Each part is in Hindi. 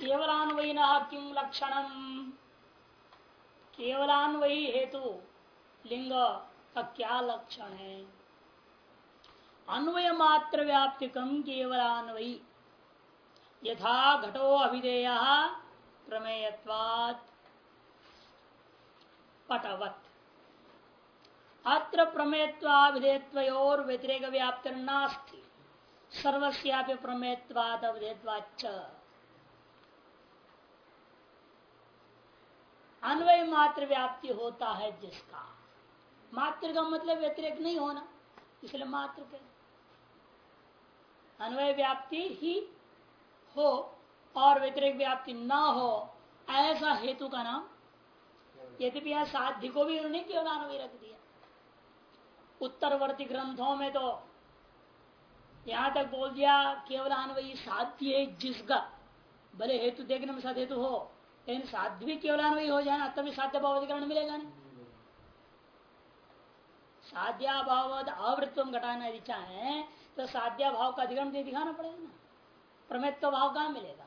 केवलान्वयी न किम लक्षणम केवलान्वयी हेतु लिंग का क्या लक्षण है अन्वय मात्र व्याप्तिकम केवलान्वयी। यथा घटो अभिधेय प्रमेयत्वात्। पटवत अत्र प्रमेयत्वाभिधेयत्वयोर व्यतिरेक व्याप्ति नास्ति सर्वस्यापि प्रमेयत्वाद अवधेयत्वाच्च अन्वय मात्र व्याप्ति होता है जिसका। मात्र का मतलब व्यतिरेक नहीं होना, इसलिए मात्र के। अन्वय व्याप्ति ही हो और व्यतिरिक व्याप्ति ना हो, ऐसा हेतु का नाम। यद्यपि यहाँ साध्य को भी उन्होंने केवल अन्वय रख दिया? उत्तरवर्ती ग्रंथों में तो यहाँ तक बोल दिया, केवल अन्वयी साध्य जिसका। भले हेतु देखने में साध हेतु हो लेकिन साध्य भी केवल अन्वयी हो जाए तभी साध्य भाव अधिकरण मिलेगा नहीं साध्या भाव आवृत्व घटाना यदि चाहे तो साध्या भाव का अधिकरण दिखाना पड़ेगा ना। प्रमेत्व भाव कहाँ मिलेगा?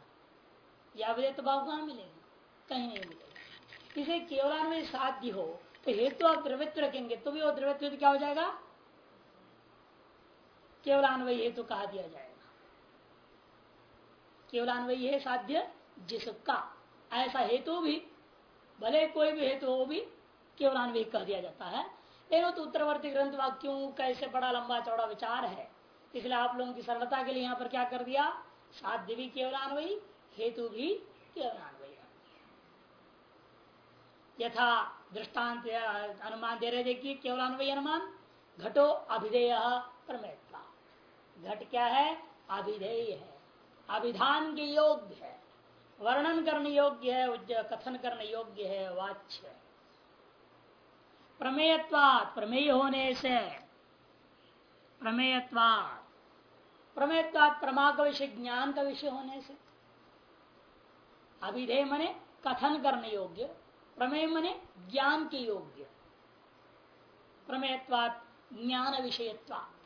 या विदेत भाव कहाँ मिलेगा? कहीं नहीं मिलेगा। इसे केवलान्वय साध्य हो तो हेतु आप द्रवित्व रखेंगे तो भी वो द्रवित्व क्या हो जाएगा? केवल अन्वयी हेतु कहा दिया जाएगा। केवल अन्वयी है साध्य जिसका ऐसा हेतु भी, भले कोई भी हेतु हो भी, केवल अन्वयी कह दिया जाता है। लेकिन तो उत्तरवर्ती ग्रंथ वाक्यों कैसे बड़ा लंबा चौड़ा विचार है। इसलिए आप लोगों की सरलता के लिए यहाँ पर क्या कर दिया? साध्य भी केवल अन्वयी हेतु भी केवल अन्वयी यथा दृष्टांत अनुमान दे रहे देखिए, केवल अन्वयी अनुमान, घटो अभिधेय प्रमेत्वा घट क्या है? अभिधेय है। अभिधान के योग्य है। वर्णन करने योग्य है कथन करने योग्य है, वाच्य प्रमेयत्वात, प्रमेय होने से। प्रमेयत्वात। प्रमेयत्वात प्रमा का विषय ज्ञान का विषय होने से। अभिधेय मने कथन करने योग्य, प्रमेय मने ज्ञान के योग्य। प्रमेयत्वात ज्ञान विषयत्वात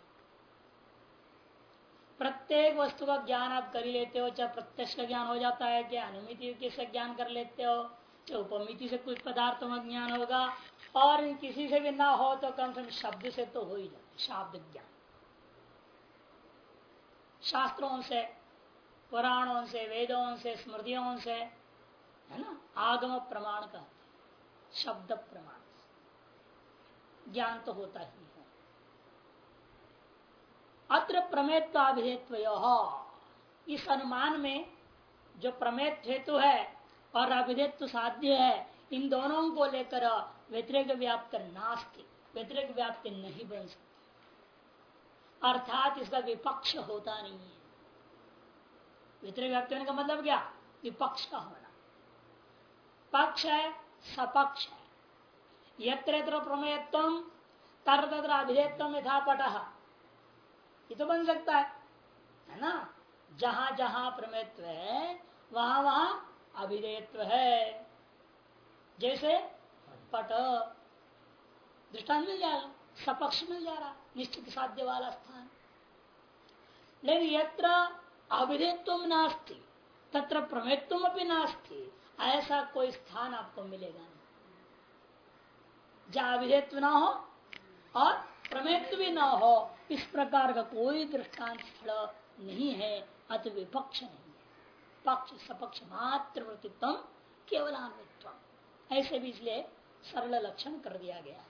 प्रत्येक वस्तु का ज्ञान आप कर लेते हो, चाहे प्रत्यक्ष का ज्ञान हो जाता है क्या अनुमिति से ज्ञान कर लेते हो, चाहे उपमिति से कुछ पदार्थों का ज्ञान होगा, और किसी से भी ना हो तो कम से कम शब्द से तो हो ही जाए शब्द ज्ञान। शास्त्रों से, पुराणों से, वेदों से, स्मृतियों से, है ना, आगम प्रमाण का शब्द प्रमाण ज्ञान तो होता ही है। अत्र प्रमेत्वाभिधेत्व इस अनुमान में जो प्रमेत हेतु है और अभिधेत्व साध्य है, इन दोनों को लेकर व्यतिरिक व्याप्त नास्ति। व्यतिरिक व्याप्ति नहीं बन सकती। अर्थात इसका विपक्ष होता नहीं है। व्यतिरिक व्याप्ति होने का मतलब क्या? विपक्ष का होना। पक्ष है, सपक्ष है। यत्र प्रमेयत्व तर तत्र अभिधेत्व यथा पट ये तो बन सकता है है ना? जहाँ जहाँ प्रमेत्व है, वहाँ वहाँ अभिधेयत्व है। जैसे पट, दृष्टांत मिल जाएगा सपक्ष मिल जा रहा, निश्चित साध्य वाला स्थान। लेकिन यत्र अभिधेत्व नास्ती, तत्र प्रमेत्व अपनी नास्ती, ऐसा कोई स्थान आपको मिलेगा नहीं। जहाँ अभिधेत्व ना हो और प्रमेत्व भी ना हो इस प्रकार का कोई दृष्टांत स्थल नहीं है, अत विपक्ष नहीं है। पक्ष, सपक्ष मात्र वृत्तित्व केवल ऐसे भी इसलिए सरल लक्षण कर दिया गया।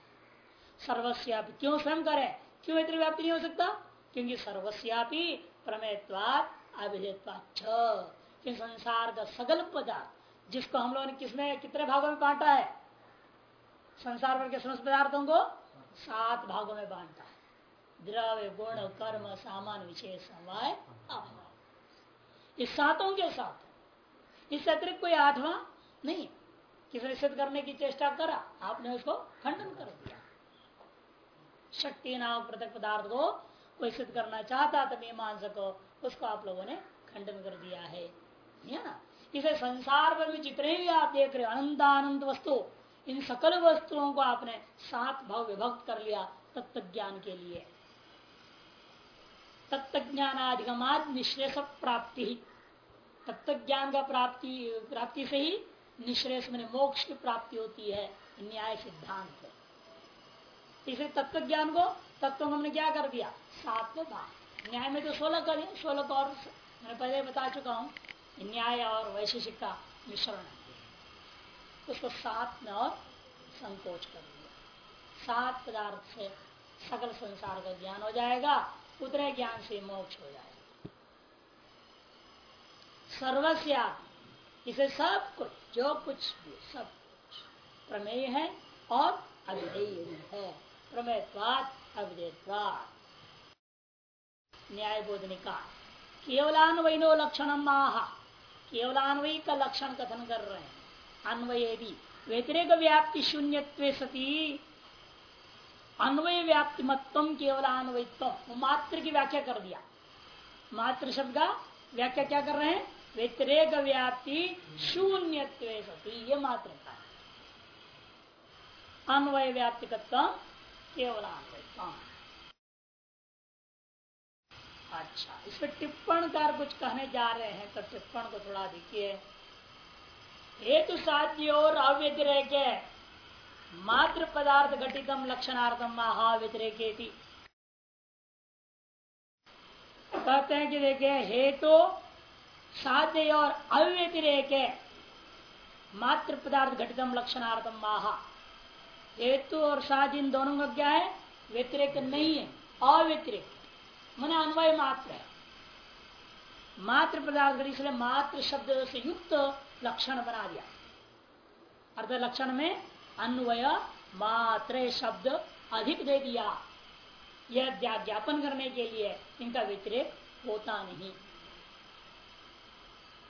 सर्वस्यापि क्यों स्वयं करे क्यों इतनी व्याप्ति नहीं हो सकता? क्योंकि सर्वस्यापि प्रमेयत्वाद अभिधेयत्वाच संसार का सगल पदार्थ, जिसको हम लोगों ने किसमें, कितने भागों में बांटा है? संसार भर के समस्त पदार्थों को? सात भागों में बांटा है। द्रव्य, गुण, कर्म, सामान विशेष समवाय इस सातों के साथ इस अतिरिक्त कोई आठवां नहीं किसी सिद्ध करने की चेष्टा करा। आपने उसको खंडन कर दिया। शक्ति नाम पृथक पदार्थ को कोई सिद्ध करना चाहता तो मीमांसा को उसको आप लोगों ने खंडन कर दिया है। ना? इसे संसार भर में जितने भी आप देख रहे अनंत आनंद वस्तु, इन सकल वस्तुओं को आपने सात भाव विभक्त कर लिया तत्व ज्ञान के लिए। तत्व ज्ञानाधिगमाद निश्रेष प्राप्ति तत्व ज्ञान का प्राप्ति प्राप्ति से ही निश्रेष मैंने मोक्ष की प्राप्ति होती है न्याय सिद्धांत। है इसे तत्व ज्ञान को, तत्व हमने क्या कर दिया? सात भाग न्याय में तो सोलह कर सोलह और मैं पहले बता चुका हूँ, न्याय और वैशेषिक का मिश्रण। उसको सात में और संकोच कर दिया। सात पदार्थ से सकल संसार का ज्ञान हो जाएगा उतने ज्ञान से मोक्ष हो जाए। सर्वस्या, इसे सब कुछ, जो कुछ भी, सब कुछ प्रमेय है और अविधेय भी है। प्रमेयवाद अविधेयवाद न्याय बोधनिका केवलान्वयनो लक्षण माह। केवलान्वयी का लक्षण कथन कर रहे हैं। अन्वय भी, व्यतिरेक व्याप्ति शून्य सती। अन्वय व्याप्ति मतम केवल अन्वयित्व मात्र की व्याख्या कर दिया। मात्र शब्द का व्याख्या क्या कर रहे हैं? व्यतिरेक व्याप्ति शून्य सती ये मात्र अन्वय व्याप्ति केवल अच्छा इस पर टिप्पण कार कुछ कहने जा रहे हैं तो टिप्पण को थोड़ा देखिए। हेतु साध्य और अव्यतिरेक मात्र पदार्थ घटितम लक्षणार्थम महा व्यतिरेक कहते हैं कि देखिए, हेतु, साध्य और अव्यतिरेक मात्र पदार्थ घटितम लक्षणार्थम महा हेतु और साध्य इन दोनों का क्या है? व्यतिरेक नहीं है, अव्यतिरेक। मन अन्वय मात्र है। मात्र पदार्थ इसलिए मात्र शब्द से युक्त लक्षण बना दिया। अर्थ लक्षण में अन्वय मात्र शब्द अधिक दे दिया। यह ज्ञापन करने के लिए इनका व्यतिरेक होता नहीं।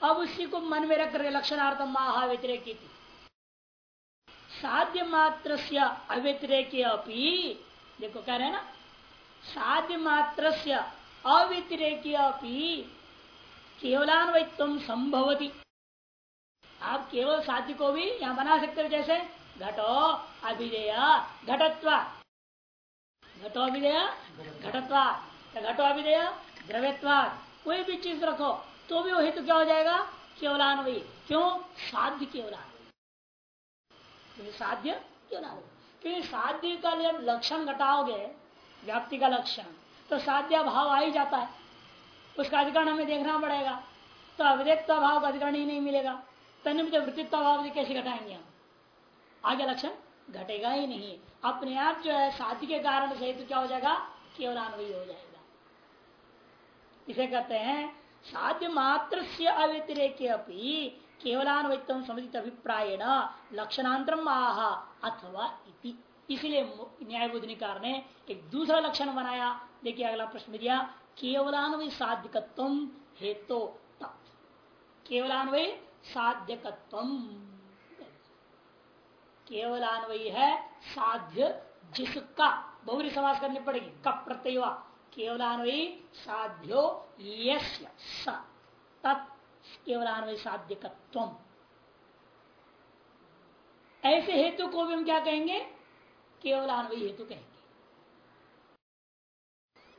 अब उसी को मन में रख लक्षणार्थ महा व्यतिरेक थी साध्य मात्र से अव्यतिरेक देखो कह रहे ना, साध्य मात्र से अव्यतिरेक केवलान्वित्व संभवती। आप केवल साध्य को भी यहाँ बना सकते हो जैसे। घटो अभिधेय, घटत्व। घटो अभिधेय, घटत्वा। घटो अभिधेय, द्रव्यत्वा। कोई भी चीज़ रखो तो भी वो हेतु क्या हो जाएगा? केवलान्वयी क्यों? साध्य केवलान्वयी साध्य केवलान्वयी क्योंकि साध्य का जब लक्षण घटाओगे, व्याप्ति का लक्षण तो साध्य भाव आ ही जाता है। उसका अधिकरण हमें देखना पड़ेगा। तो अविधेयता भाव का अधिकरण ही नहीं मिलेगा। तनिमित वृत्तित्व भाव कैसे घटाएँगे हम? आगे लक्षण घटेगा ही नहीं। अपने आप जो है साध्य के कारण से तो क्या हो जाएगा? केवल अनुभवी हो जाएगा। इसे कहते हैं, साध्य मात्र से अव्यतिरेक केवलान्वित समित अभिप्राय लक्षणांतर आह अथवा इसलिए न्याय बुद्धिकार ने एक दूसरा लक्षण बनाया। देखिए अगला प्रश्न दिया, केवलान्वय साध्यकत्व हेतु तो केवलान्वय साध्यकत्व। केवलान्वयी है, साध्य जिसका। बहुरी समाज करनी पड़ेगी। कब प्रत्यय केवलान्वयी साध्यो यस्य केवलान्वयी साध्यकत्व ऐसे हेतु को भी हम क्या कहेंगे? केवलान्वयी हेतु कहेंगे।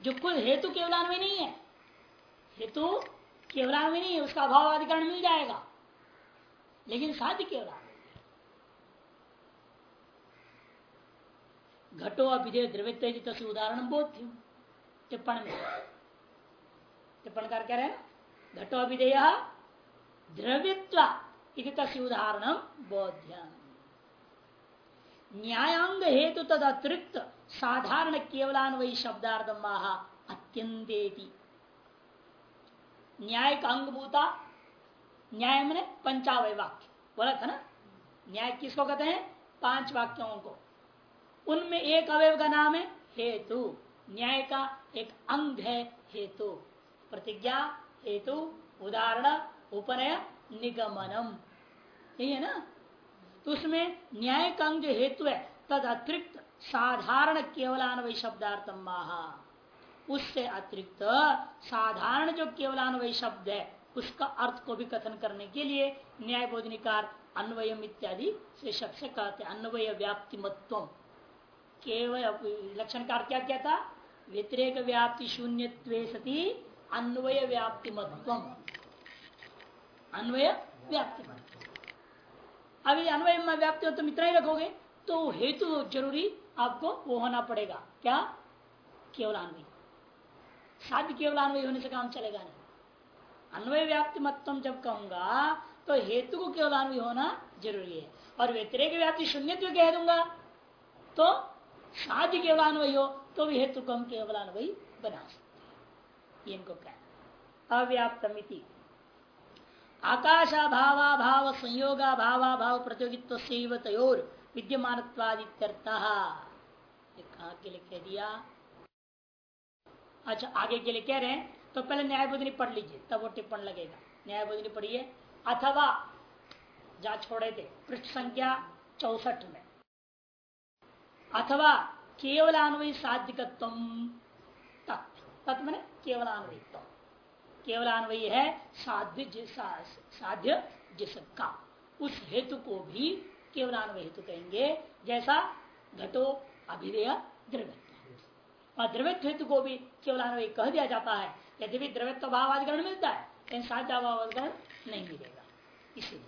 जो कुल हेतु केवल केवलान्वय नहीं है, हेतु केवलान्वय नहीं है, उसका अभाव अधिकरण मिल जाएगा। लेकिन साध्य केवलान्वय। घटो अभिधेय द्रव्य तस्य उदाहरण बोध्य टिप्पण में। टिप्पण कर कह रहे? हैं घटो अभिधेय द्रव्यत्व तस्य उदाहरण बोध्यम। न्यायांग हेतु तद अतिरिक्त, साधारण केवलान्वयी शब्दार्थ महा अत्यंत न्याय का अंगभूता, न्याय मैंने पंचावय वाक्य। बोला था ना? न्याय किसको कहते हैं? पाँच वाक्यों को। उनमें एक अवयव का नाम है हेतु। न्याय का एक अंग है हेतु। प्रतिज्ञा, हेतु, उदाहरण, उपनय, निगमनम। यही है ना? तो उसमें न्याय का अंग जो हेतु है, तद अतिरिक्त साधारण केवलान्वय शब्दार्थम महा उससे अतिरिक्त साधारण जो केवलान्वय शब्द है, उसका अर्थ को भी कथन करने के लिए न्याय बोधनिकार अन्वयम इत्यादि से शब्द से कहते अन्वय व्याप्ति मत्व केवल लक्षण का क्या क्या था? व्यतिरेक व्याप्ति शून्य सती, अन्वय व्याप्ति मत्व अन्वय व्याप्ति अभी अन्वय व्याप्ति हो तुम इतना ही रखोगे तो हेतु ज़रूरी आपको वो होना पड़ेगा। क्या? केवल अन्वय। साध्य केवल अन्वय होने से काम चलेगा नहीं। अन्वय व्याप्ति मतम जब कहूँगा तो हेतु को केवल अन्वय होना ज़रूरी है। और व्यतिरेक व्याप्ति शून्य कह दूँगा तो साध्य केवल अन्वय हो तो भी हेतु को हम केवल अन्वय बना सकते इनको कहना अव्याप्तमिति आकाशाभावा भाव संयोगा भावा भाव प्रतियोगित्व से तयोर विद्यमान कहा के लिए कह दिया? अच्छा आगे के लिए कह रहे हैं तो पहले न्याय बुद्धि पढ़ लीजिए, तब वो टिप्पण लगेगा। न्याय बुद्धि पढ़िए। अथवा, जा छोड़े थे, पृष्ठ संख्या चौसठ में। अथवा केवल अन्वयी साध्य तत्व केवल अन्वयी केवल अन्वयी है साध्य साध्य जिसका उस हेतु को भी केवल अन्वय हेतु कहेंगे, जैसा घटो अभिधेय द्रव्य और द्रव्यत्व हेतु को भी केवल अन्वय कह दिया जाता है यदि भी द्रव्यत्व भाव अधिकरण मिलता है, लेकिन साध्य अभाव अधिकरण नहीं मिलेगा। इसीलिए।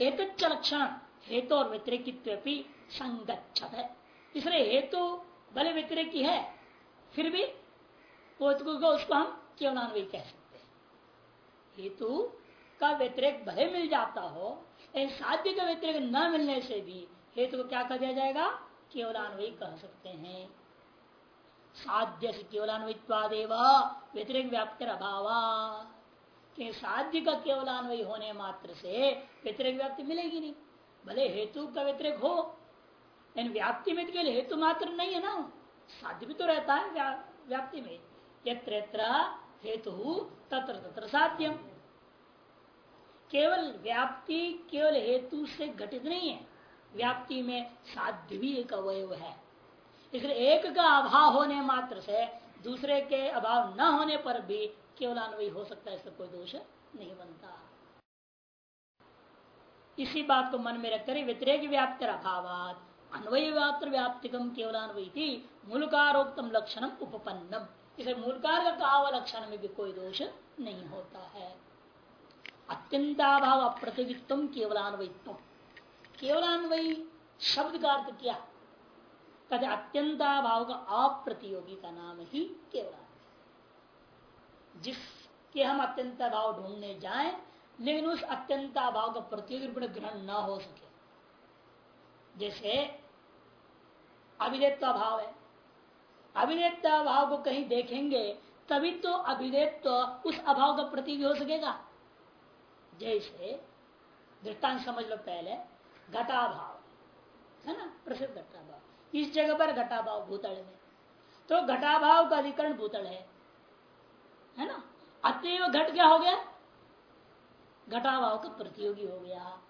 एक लक्षण, हेतु और व्यतिरिक्त संगच्छत है। इसलिए हेतु भले व्यतिरिक है। फिर भी उसको हम केवल अन्वय कह सकते हैं। हेतु का व्यतिरिक भले मिल जाता हो, लेकिन साध्य का व्यतिरिक न मिलने से भी हेतु को क्या कह दिया जाएगा? केवल अन्वय कह सकते हैं। साध्य से केवलान्वित्वादेव व्यतिरिक व्याप्ति अभाव। के साध्य का केवलान्वय होने मात्र से व्यतिरिक व्याप्ति मिलेगी नहीं। भले हेतु का व्यतिरिक हो लेकिन व्याप्ति में केवल हेतु मात्र नहीं है ना। साध्य भी तो रहता है व्या, व्याप्ति में। यत्र यत्र हेतु तत्र तत्र साध्यम। केवल व्याप्ति केवल हेतु से घटित नहीं है। व्याप्ति में साध्य भी एक अवयव है। इसलिए एक का अभाव होने मात्र से दूसरे के अभाव न होने पर भी केवल अन्वयी हो सकता है इसका कोई दोष नहीं बनता। इसी बात को मन में रखकर व्यतिरेक व्याप्त अभाव अन्वय व्याप्त व्याप्तिकम केवलान्वयी मूलकारोक्तम लक्षणम उपपन्नम। इसे मूलकार का कहा लक्षण में भी कोई दोष नहीं होता है। अत्यंताभाव अप्रतियोगित्व केवलान्वयित्व केवलान्वयी शब्द का अर्थ क्या? कहते अत्यंताभाव का अप्रतियोगी का नाम ही केवल जिसके हम अत्यंत भाव ढूँढने जाएँ, लेकिन उस अत्यंता भाव का प्रतियोगी ग्रहण न हो सके। जैसे अभिदेत्व भाव है। अभिनेत्व भाव को कहीं देखेंगे, तभी तो अभिनेत्व उस अभाव का प्रतीक हो सकेगा। जैसे, दृष्टांत समझ लो पहले, घटाभाव, है ना? प्रसिद्ध घटाभाव। इस जगह पर घटाभाव भूतल में। तो घटाभाव का अधिकरण भूतल है। है ना? अतएव घट क्या हो गया? घटाभाव का प्रतियोगी हो गया।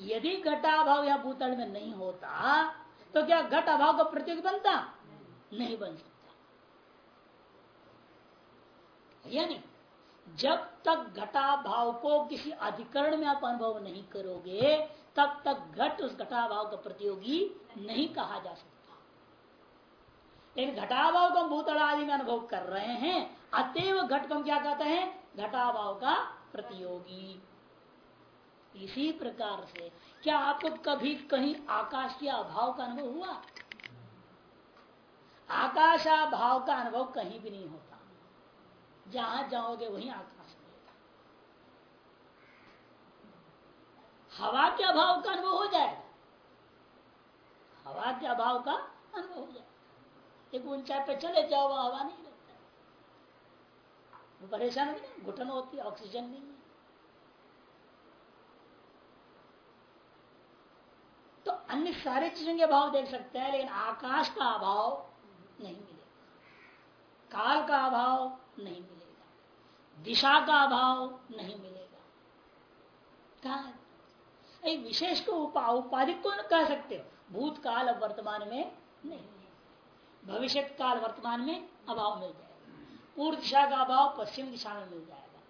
यदि घटाभाव या भूतल में नहीं होता तो क्या घट अभाव का प्रतियोगी बनता? नहीं बन सकता। यानी जब तक घटा भाव को किसी अधिकरण में आप अनुभव नहीं करोगे, तब तक घट उस घटाभाव का प्रतियोगी नहीं कहा जा सकता। लेकिन घटाभाव को हम भूतल आदि में अनुभव कर रहे हैं, अतएव घट को हम क्या कहते हैं? घटाभाव का प्रतियोगी। इसी प्रकार से क्या आपको कभी कहीं आकाश के अभाव का अनुभव हुआ? आकाशाभाव का अनुभव कहीं भी नहीं होता। जहाँ जाओगे वहीं आकाश मिलेगा। हवा के अभाव का अनुभव हो जाएगा। हवा के अभाव का अनुभव हो जाएगा। एक ऊंचाई पे चले जाओ हवा नहीं लगता। परेशान ना घुटन होती है, ऑक्सीजन नहीं है। तो अन्य सारे चीज़ों के अभाव देख सकते हैं, लेकिन आकाश का अभाव नहीं मिलेगा। काल का अभाव नहीं मिलेगा। दिशा का अभाव नहीं मिलेगा। कहा? विशेष को उपाधिक को कह सकते। हो भूतकाल अब वर्तमान में नहीं है। भविष्य काल वर्तमान में अभाव मिल जाएगा। पूर्व दिशा का अभाव पश्चिम दिशा में मिल जाएगा।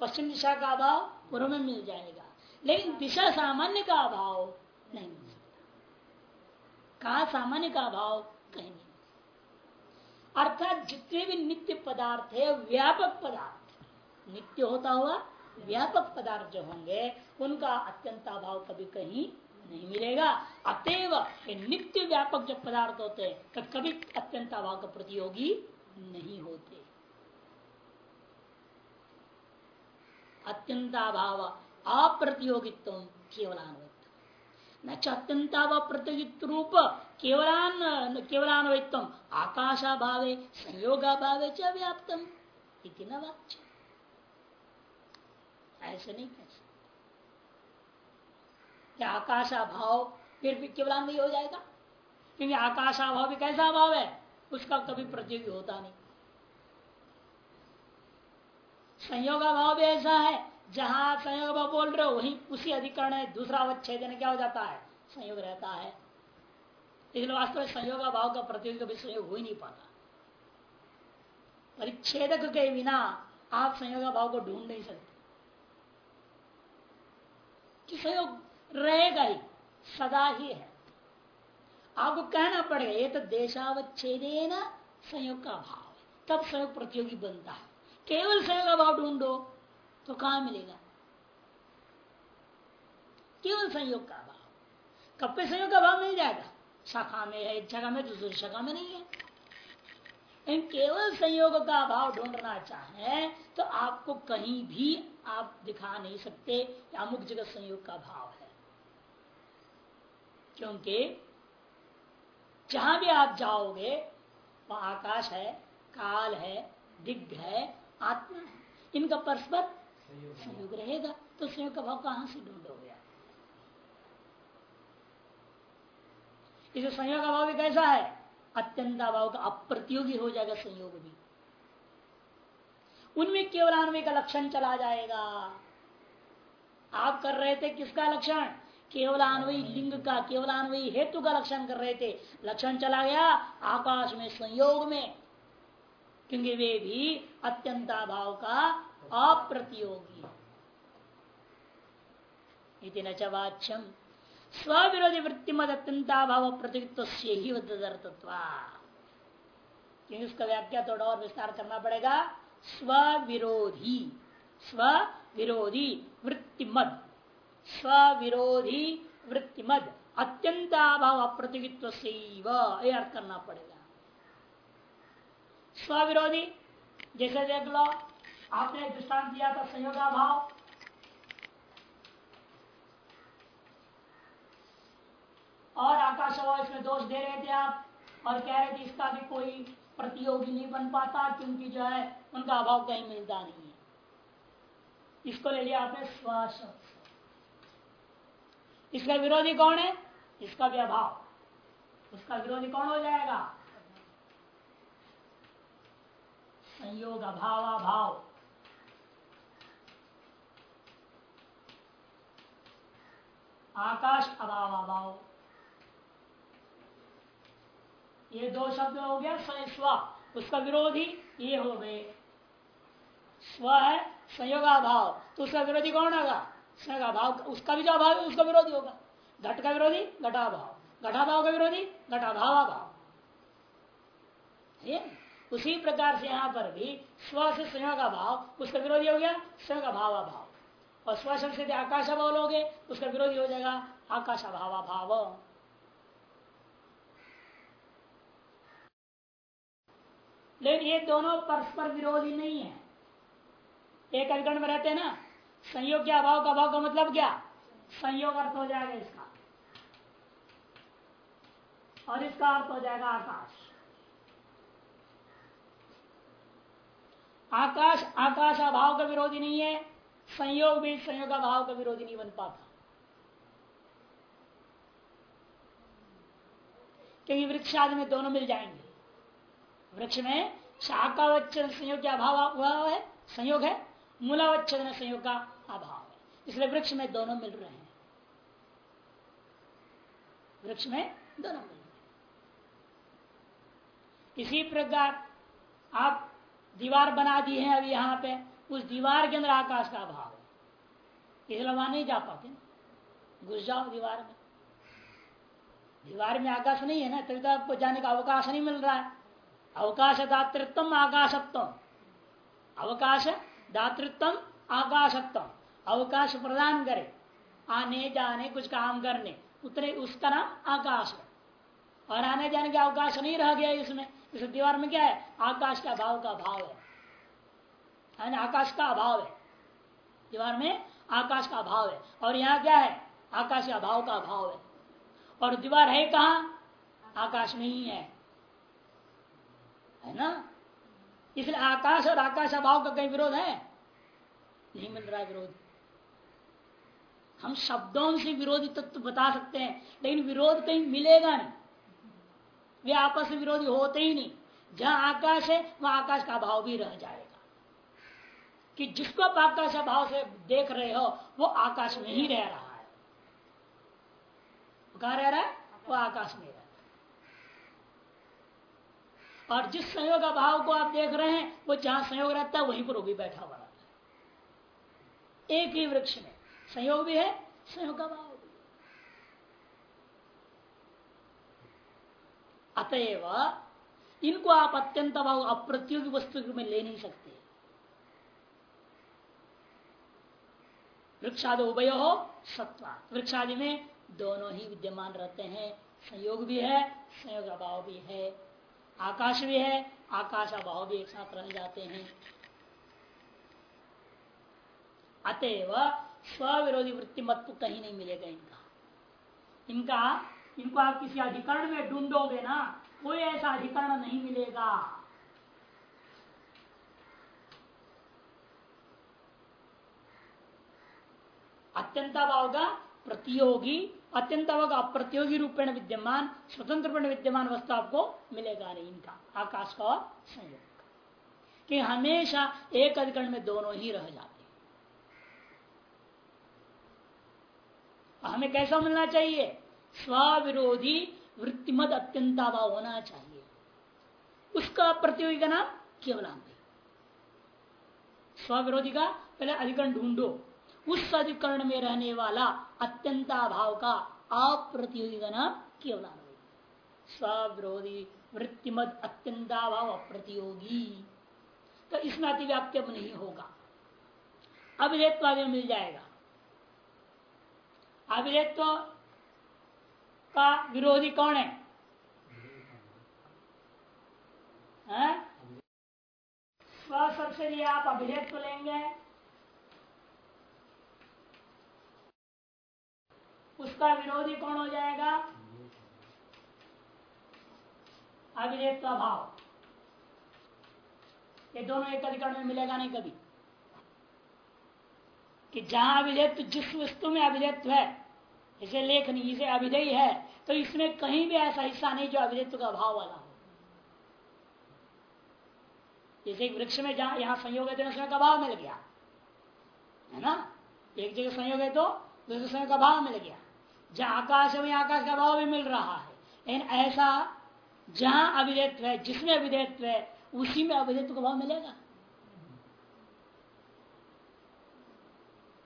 पश्चिम दिशा का अभाव पूर्व में मिल जाएगा। लेकिन दिशा सामान्य का अभाव नहीं मिल सकता। कहा सामान्य का अभाव कहीं नहीं अर्थात जितने भी नित्य पदार्थ है, व्यापक पदार्थ, नित्य होता हुआ व्यापक पदार्थ जो होंगे, उनका अत्यंत अभाव कभी कहीं नहीं मिलेगा। अतएव ये नित्य व्यापक जो पदार्थ होते हैं तो कभी अत्यंत अभाव का प्रतियोगी नहीं होते। अत्यंताभाव अप्रतियोगित्व केवलान्वित न अत्यंताभाव प्रतियोगित रूप केवलान, केवलान्वित्व, आकाशाभावे, संयोगाभावे च व्याप्तम इति न वाच्य ऐसे नहीं कह सकते। आकाशाभाव, फिर भी केवलान्वयी हो जाएगा। क्योंकि आकाशाभाव भी कैसा भाव है? उसका कभी प्रतियोगी होता नहीं। संयोग भाव भी ऐसा है जहाँ संयोग बोल रहे हो, वही उसी अधिकरण है, दूसरा अवच्छेदन क्या हो जाता है? संयोग रहता है। इसलिए वास्तव में संयोग भाव का प्रतियोगी कभी संयोग हो ही नहीं पाता। परिच्छेदक के बिना आप संयोग भाव को ढूंढ नहीं सकते। कि संयोग रहेगा ही, सदा ही है। आपको कहना पड़ेगा, ये तो देशावच्छेदे संयोग का भाव तब संयोग प्रतियोगी बनता है। केवल संयोग भाव ढूंढो। तो कहा मिलेगा? केवल संयोग का अभाव। कब पे संयोग का अभाव मिल जाएगा? शाखा में है एक जगह में, दूसरी शाखा में नहीं है। इन केवल संयोग का अभाव ढूंढना चाहे तो आपको कहीं भी आप दिखा नहीं सकते अमुक जगह संयोग का भाव है। क्योंकि जहाँ भी आप जाओगे, वह आकाश है, काल है, दिग्ध है, आत्मा है। इनका परस्पर संयोग रहेगा तो संयोग का भाव कहाँ से ढूंढोगे? इसे संयोग का भाव भी कैसा है? अत्यंत भाव का अप्रतियोगी हो जाएगा संयोग भी। उनमें केवल अन्वय का लक्षण चला जाएगा। आप कर रहे थे किसका लक्षण? केवल अन्वयी लिंग का, केवल अन्वयी हेतु का लक्षण कर रहे थे। लक्षण चला गया आकाश में, संयोग में। क्योंकि वे भी अत्यंताभाव का अप्रतियोगी। इति न चवाच्यम स्विरोधी वृत्ति मद अत्यंताभाव प्रतित्व से ही क्योंकि उसका व्याख्या थोड़ा और विस्तार करना पड़ेगा। स्विरोधी स्विरोधी वृत्ति मद स्विरोधी वृत्ति मद अत्यंताभाव अप्रतित्व से अर्थ करना पड़ेगा। स्विरोधी जैसे देख लो आपने एक दृष्टांत दिया था संयोगा भाव और आकाश इसमें दोष दे रहे थे आप, और कह रहे थे इसका भी कोई प्रतियोगी नहीं बन पाता, क्योंकि जो है, उनका अभाव कहीं मिलता नहीं है। इसको ले लिया आपने श्वास। इसका विरोधी कौन है? इसका भी अभाव। उसका विरोधी कौन हो जाएगा? संयोग अभाव अभाव आकाश अभाव अभाव ये दो शब्द हो गया स्व। उसका विरोधी ये हो गए। स्व है संयोगाभाव। तो उसका विरोधी कौन होगा? संयोगाभाव। उसका भी जो अभाव है, उसका विरोधी होगा। घट का विरोधी, घटाभाव। घटाभाव का विरोधी, घटाभावाभाव। उसी प्रकार से यहाँ पर भी स्व से संयोग भाव उसका विरोधी हो गया संयोग भाव भाव और स्व से आकाश भाव लोगे, उसका विरोधी हो जाएगा आकाश भावा। भाव लेकिन ये दोनों परस्पर विरोधी नहीं है। एक अधिकरण में रहते हैं ना, संयोग के अभाव का अभाव का मतलब क्या? संयोग अर्थ हो जाएगा इसका। और इसका अर्थ हो जाएगा आकाश। आकाश आकाश अभाव का विरोधी नहीं है संयोग भी, संयोग अभाव का विरोधी नहीं बन पाता। क्योंकि वृक्ष आदि में दोनों मिल जाएँगे। वृक्ष में शाखावच्छेद संयोग का अभाव है, संयोग है। मूलावच्छेद संयोग का अभाव है। इसलिए वृक्ष में दोनों मिल रहे हैं। वृक्ष में दोनों मिल रहे हैं। इसी प्रकार आप दीवार बना दी है अभी यहाँ पे। उस दीवार के अंदर आकाश का अभाव है। इसलिए वहाँ नहीं जा पाते घुस जाओ दीवार में। दीवार में आकाश नहीं है ना, तभी तो आपको जाने का अवकाश नहीं मिल रहा है। अवकाश दातृत्व आकाशत्व अवकाश दातृत्व आकाशत्व अवकाश प्रदान करे। आने जाने, कुछ काम करने। उतरे उसका नाम आकाश है। और आने जाने का अवकाश नहीं रह गया इसमें। इस दीवार में क्या है? आकाश का अभाव का भाव है। आकाश का अभाव है। दीवार में आकाश का अभाव है। और यहाँ क्या है? आकाश का अभाव का अभाव है। और दीवार है कहा? आकाश में ही है। है ना? इसलिए आकाश और आकाश अभाव का कहीं विरोध है? नहीं मिल रहा विरोध। हम शब्दों से विरोधी तत्व बता सकते हैं, लेकिन विरोध कहीं मिलेगा नहीं। वे आपस में विरोधी होते ही नहीं। जहाँ आकाश है, वहाँ आकाश का अभाव भी रह जाएगा। कि जिसको आप आकाश अभाव से देख रहे हो, वो आकाश में ही रह रहा है। कहा रह रहा है? वो आकाश में रह और जिस संयोग अभाव को आप देख रहे हैं, वो जहाँ संयोग रहता है, वहीं पर वो भी बैठा हुआ रहता है। एक ही वृक्ष में। संयोग भी है, संयोग का भाव भी अतएव, इनको आप अत्यंत अप्रत्योगी वस्तु में ले नहीं सकते। वृक्षादि उभय हो सत्वा वृक्षादि में दोनों ही विद्यमान रहते हैं। संयोग भी है, संयोग अभाव भी है। आकाश भी है, आकाश अभाव भी एक साथ रह जाते हैं। अतएव स्विरोधी वृत्ति मत कहीं नहीं मिलेगा इनका। इनका, इनको आप किसी अधिकरण में ढूंढोगे ना, कोई ऐसा अधिकरण नहीं मिलेगा। अत्यंताभाव का प्रतियोगी अत्यंताभाव का अप्रतियोगी रूपेण विद्यमान, स्वतंत्र रूप विद्यमान वस्तु आपको मिलेगा नहीं इनका। आकाश का और संयोग। कि हमेशा एक अधिकरण में दोनों ही रह जाते हमें कैसा मिलना चाहिए? स्विरोधी वृत्तिमद अत्यंताभाव होना चाहिए। उसका प्रतियोगी का नाम केवलांति स्विरोधी का पहले अधिकरण ढूंढो। उस अधिकरण में रहने वाला अत्यंताभाव का अप्रतियोगी का नाम केवल स्विरोधी वृत्तिमद अत्यंताभाव अप्रतियोगी। तो इसमें अतिव्याप्ति अब नहीं होगा। अभिलेत्व मिल जाएगा। अभिलेत्व का विरोधी कौन है, है? स्व सबसे आप अभिलेत्व लेंगे। उसका विरोधी कौन हो जाएगा? अभिलेप का भाव। ये दोनों एक अधिकरण में मिलेगा नहीं कभी। कि जहाँ अभिलेप जिस वस्तु में अभिलेप है, इसे लेखनी, इसे अभिधेय है तो इसमें कहीं भी ऐसा हिस्सा नहीं जो अभिलेप का भाव वाला हो। जैसे एक वृक्ष में जहाँ, यहाँ संयोग है उसमें का भाव मिल गया। है ना? एक जगह संयोग है तो दूसरे समय का भाव मिल गया। जहाँ आकाश में आकाश का भाव भी मिल रहा है। लेकिन ऐसा जहाँ अभिदेत्व है, जिसमें अभिदेत्व है, उसी में अभिदेत्व का भाव मिलेगा।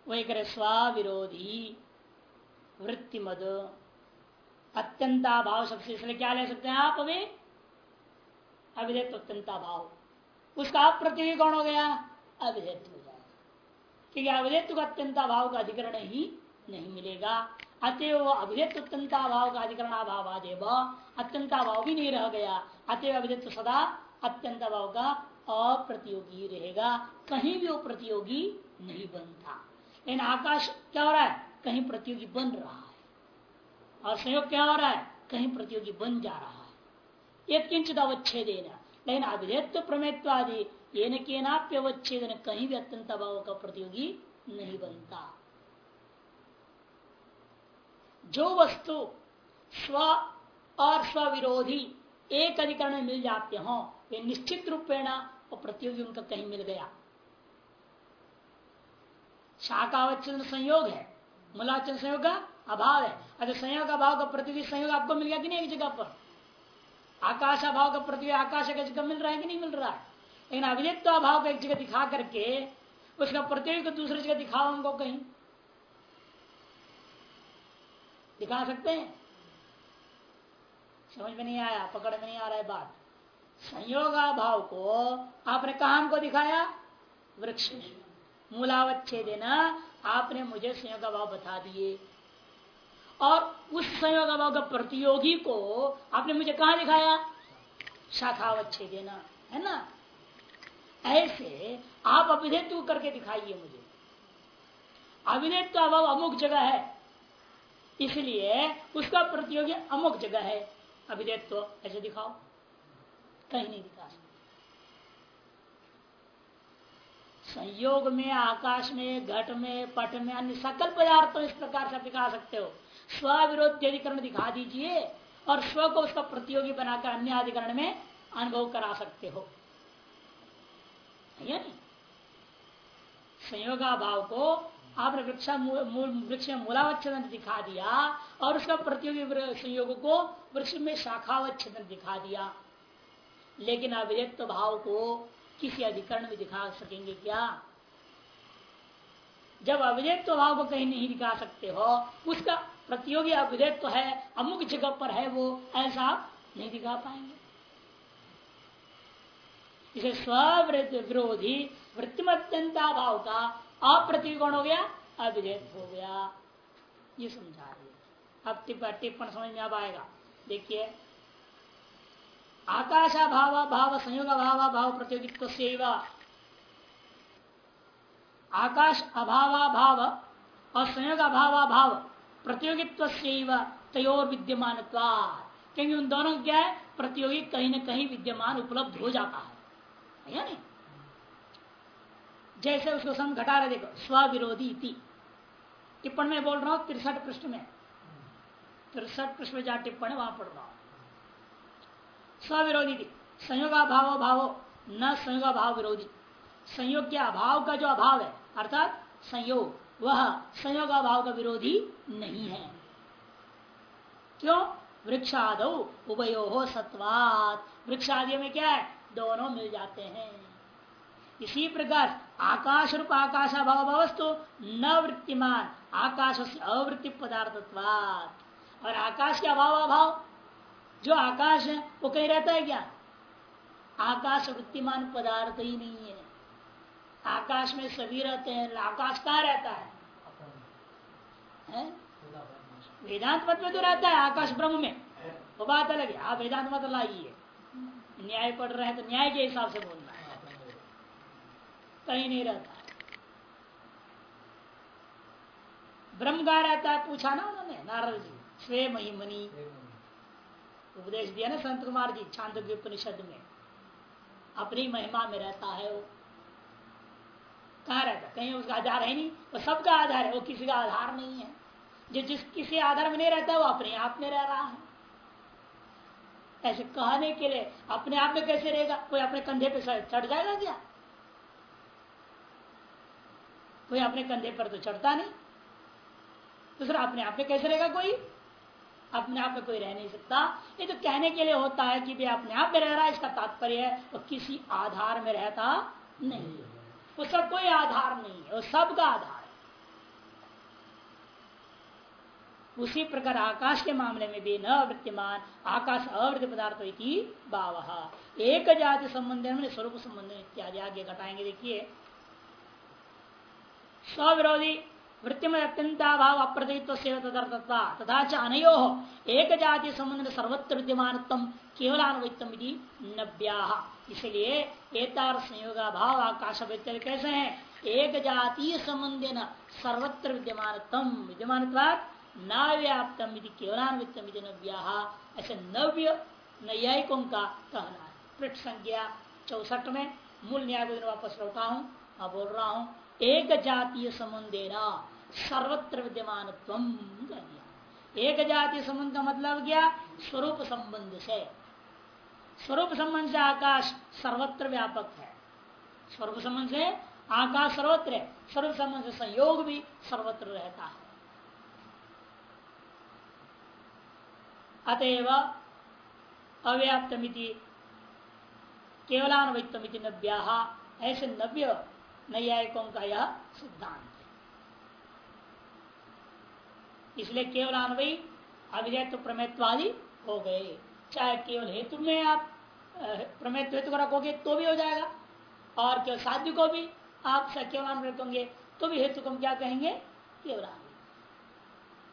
वही करे स्विरोधी वृत्ति मद अत्यंता भाव सबसे, इसलिए क्या ले सकते हैं आप अभी? अभिदेत्व अत्यंता भाव उसका आप प्रति कौन हो गया? अभिदेत्व हो जाएगा क्योंकि अभिदेत्व का अत्यंता भाव का अधिकरण ही नहीं मिलेगा। अतएव अभिधेत्व भाव का अधिकरण अभाव आदेव अत्यंताभाव भी नहीं रह गया अतएव अभिधेत्व सदा अत्यंत भाव का अप्रतियोगी रहेगा। कहीं भी वो प्रतियोगी नहीं बनता। लेकिन आकाश क्या हो रहा है? कहीं प्रतियोगी बन रहा है। और संयोग क्या हो रहा है? कहीं प्रतियोगी बन जा रहा है। एक किंचित अवच्छेद लेकिन अभिधेत्व प्रमेत्व आदि ये न नाप्यवच्छेद कहीं भी अत्यंत भाव का प्रतियोगी नहीं बनता। जो वस्तु स्व और स्व विरोधी एक अधिकरण में मिल जाते हो, वे निश्चित रूपेण और प्रतियोगी उनका कहीं मिल गया। शाखावचन संयोग है मूलाचन संयोग का अभाव है। अगर संयोग अभाव का प्रतियोगी संयोग आपको मिल गया कि नहीं एक जगह पर? आकाश अभाव का प्रतियोगी आकाश का जगह मिल रहा है कि नहीं मिल रहा है? लेकिन अभिजित अभाव को एक जगह दिखा करके उसका प्रतियोगी को दूसरी जगह दिखाओ हमको कहीं। दिखा सकते हैं? समझ में नहीं आया, पकड़ में नहीं आ रहा है बात। संयोग भाव को आपने कहा हमको दिखाया? वृक्ष में। मूलावच्छेद देना आपने मुझे संयोग भाव बता दिए। और उस संयोग भाव का प्रतियोगी को आपने मुझे कहा दिखाया? शाखावच्छेद देना है ना? ऐसे आप अभिधेत्व करके दिखाइए मुझे। अभिधेत्व अभाव अमुक जगह है। इसलिए उसका प्रतियोगी अमुक जगह है। अभी देख तो ऐसे दिखाओ। कहीं नहीं दिखा संयोग में, आकाश में, घट में, पट में, अन्य सकल पदार्थों इस प्रकार से दिखा सकते हो। स्विरोधी अधिकरण दिखा दीजिए और स्व को उसका प्रतियोगी बनाकर अन्य अधिकरण में अनुभव करा सकते हो। संयोगा भाव को आपने वृक्षा वृक्ष में मूलावच्छेदन दिखा दिया और उसका प्रतियोगी संयोग को वृक्ष में शाखावच्छेदन दिखा दिया। लेकिन अभिव्यक्त भाव को किसी अधिकरण में दिखा सकेंगे क्या? जब अविधेयत्व भाव को कहीं नहीं दिखा सकते हो, उसका प्रतियोगी अविधेयत्व है, अमुक जगह पर है वो, ऐसा आप नहीं दिखा पाएँगे। इसे स्वित विरोधी वृत्तिमत्यंता भाव का अप्रतिकोण हो गया? अविधेयत्व हो गया। ये समझा रही अब टिप्पण समझ में अब आएगा। देखिए आकाशा भाव भाव संयोग भाव भाव प्रतियोगित्व आकाश अभाव भाव और संयोग अभाव भाव प्रतियोगित्व तयोर विद्यमान क्योंकि उन दोनों क्या है? प्रतियोगी कहीं न कहीं विद्यमान उपलब्ध हो जाता है। नहीं? जैसे उसको सम घटा रहे, देखो स्विरोधी टिप्पण में बोल रहा हूँ, तिरसठ पृष्ठ में। तिरसठ पृष्ठ में जहाँ टिप्पण वहाँ पढ़ रहा हूँ। थी संयोगा भाव भाव, न संयोग भाव विरोधी। संयोग के अभाव का जो अभाव है, अर्थात संयोग, वह संयोग भाव का विरोधी नहीं है। क्यों? वृक्षाद उभयो हो सत्वात वृक्षादि में क्या है? दोनों मिल जाते हैं। इसी प्रकार आकाश रूप आकाश अभाव वस्तु न वृत्तिमान आकाश से अवृत्ति पदार्थत्वात और आकाश के अभाव अभाव जो आकाश है वो कहीं रहता है क्या? आकाश वृत्तिमान पदार्थ ही नहीं है। आकाश में सभी रहते हैं आकाश कहा रहता है, है? वेदांत मत में तो रहता है आकाश ब्रह्म में। वो बात अलग है। आप वेदांत मत लाइए। न्याय पढ़ रहे हैं तो न्याय के हिसाब से बोल कहीं नहीं रहता ब्रह्म कहा रहता है पूछा ना उन्होंने नारद जी स्वे महिमनी। उपदेश दिया ना संत कुमार जी छांद उपनिषद में। अपनी महिमा में रहता है वो। कहा रहता? कहीं उसका आधार है नहीं। वो सबका आधार है वो किसी का आधार नहीं है। जो जिस किसी आधार में नहीं रहता वो अपने आप में रह रहा है। ऐसे कहने के लिए अपने आप में कैसे रहेगा? कोई अपने कंधे पे चढ़ जाएगा क्या? कोई अपने कंधे पर तो चढ़ता नहीं। दूसरा अपने आप में कैसे रहेगा कोई? अपने आप में कोई रह नहीं सकता। ये तो कहने के लिए होता है कि वे अपने आप में रह रहा है, इसका तात्पर्य है, वो तो किसी आधार में रहता नहीं उसका कोई आधार नहीं है, वो सबका आधार है। उसी प्रकार आकाश के मामले में भी न वृत्तिमान आकाश अवृत्ति पदार्थ भाव एक जाति संबंध स्वरूप संबंध इत्यादि आगे घटाएँगे। देखिए स्विरोधी वृत्तिमय अत्यंताभाव अप्रतित्व से तथा च अनयो एक जातीय संबंध सर्वत्र विद्यमान केवल नव्या। इसलिए एतार संयोगा भाव आकाश कैसे है? एक जातीय संबंध न सर्वत्र विद्यमान विद्यमान न व्याप्तम केवलान्वितम नव्या। ऐसे नव्य नैयायिकों का कहना है पृष्ठ संख्या चौसठ में मूल न्याय वापस लौटा हूँ बोल रहा हूँ। एक जातीय संबंधेना सर्वत्र विद्यमान एक जाति संबंध का मतलब क्या? स्वरूप संबंध से। स्वरूप संबंध से आकाश सर्वत्र व्यापक है। स्वरूप संबंध से आकाश सर्वत्र है। स्वरूप संबंध से संयोग भी सर्वत्र रहता है। अतएव अव्याप्तमिति केवलान्वितमिति नव्या, ऐसे नव्य नैयायिकों का यह सिद्धांत इसलिए केवल अनुभवी अभिजय तो प्रमेत्वादी हो गए। चाहे केवल हेतु में आप प्रमेत्व हेतु को रखोगे तो भी हो जाएगा, और केवल साध्य को भी आप केवलान रखेंगे तो भी हेतु कम क्या कहेंगे? केवलान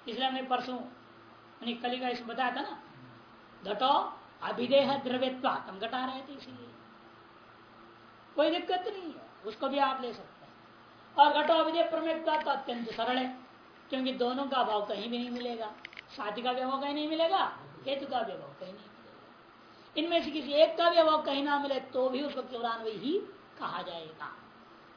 इसलिए हमने परसों मैंने कली का इसमें बताया था ना, घटो अभिदेह द्रव्यत्व, हम घटा रहे थे इसीलिए। कोई दिक्कत नहीं है। उसको भी आप ले सकते हैं। और घटो अभिदेह प्रमेयत्व तो अत्यंत सरल है, क्योंकि दोनों का अभाव कहीं भी नहीं मिलेगा। शादी का व्यवहार कहीं नहीं मिलेगा हेतु का व्यवहार कहीं नहीं मिलेगा। इनमें से किसी एक का व्यवहार कहीं ना मिले तो भी उसको केवलान्वय ही कहा जाएगा।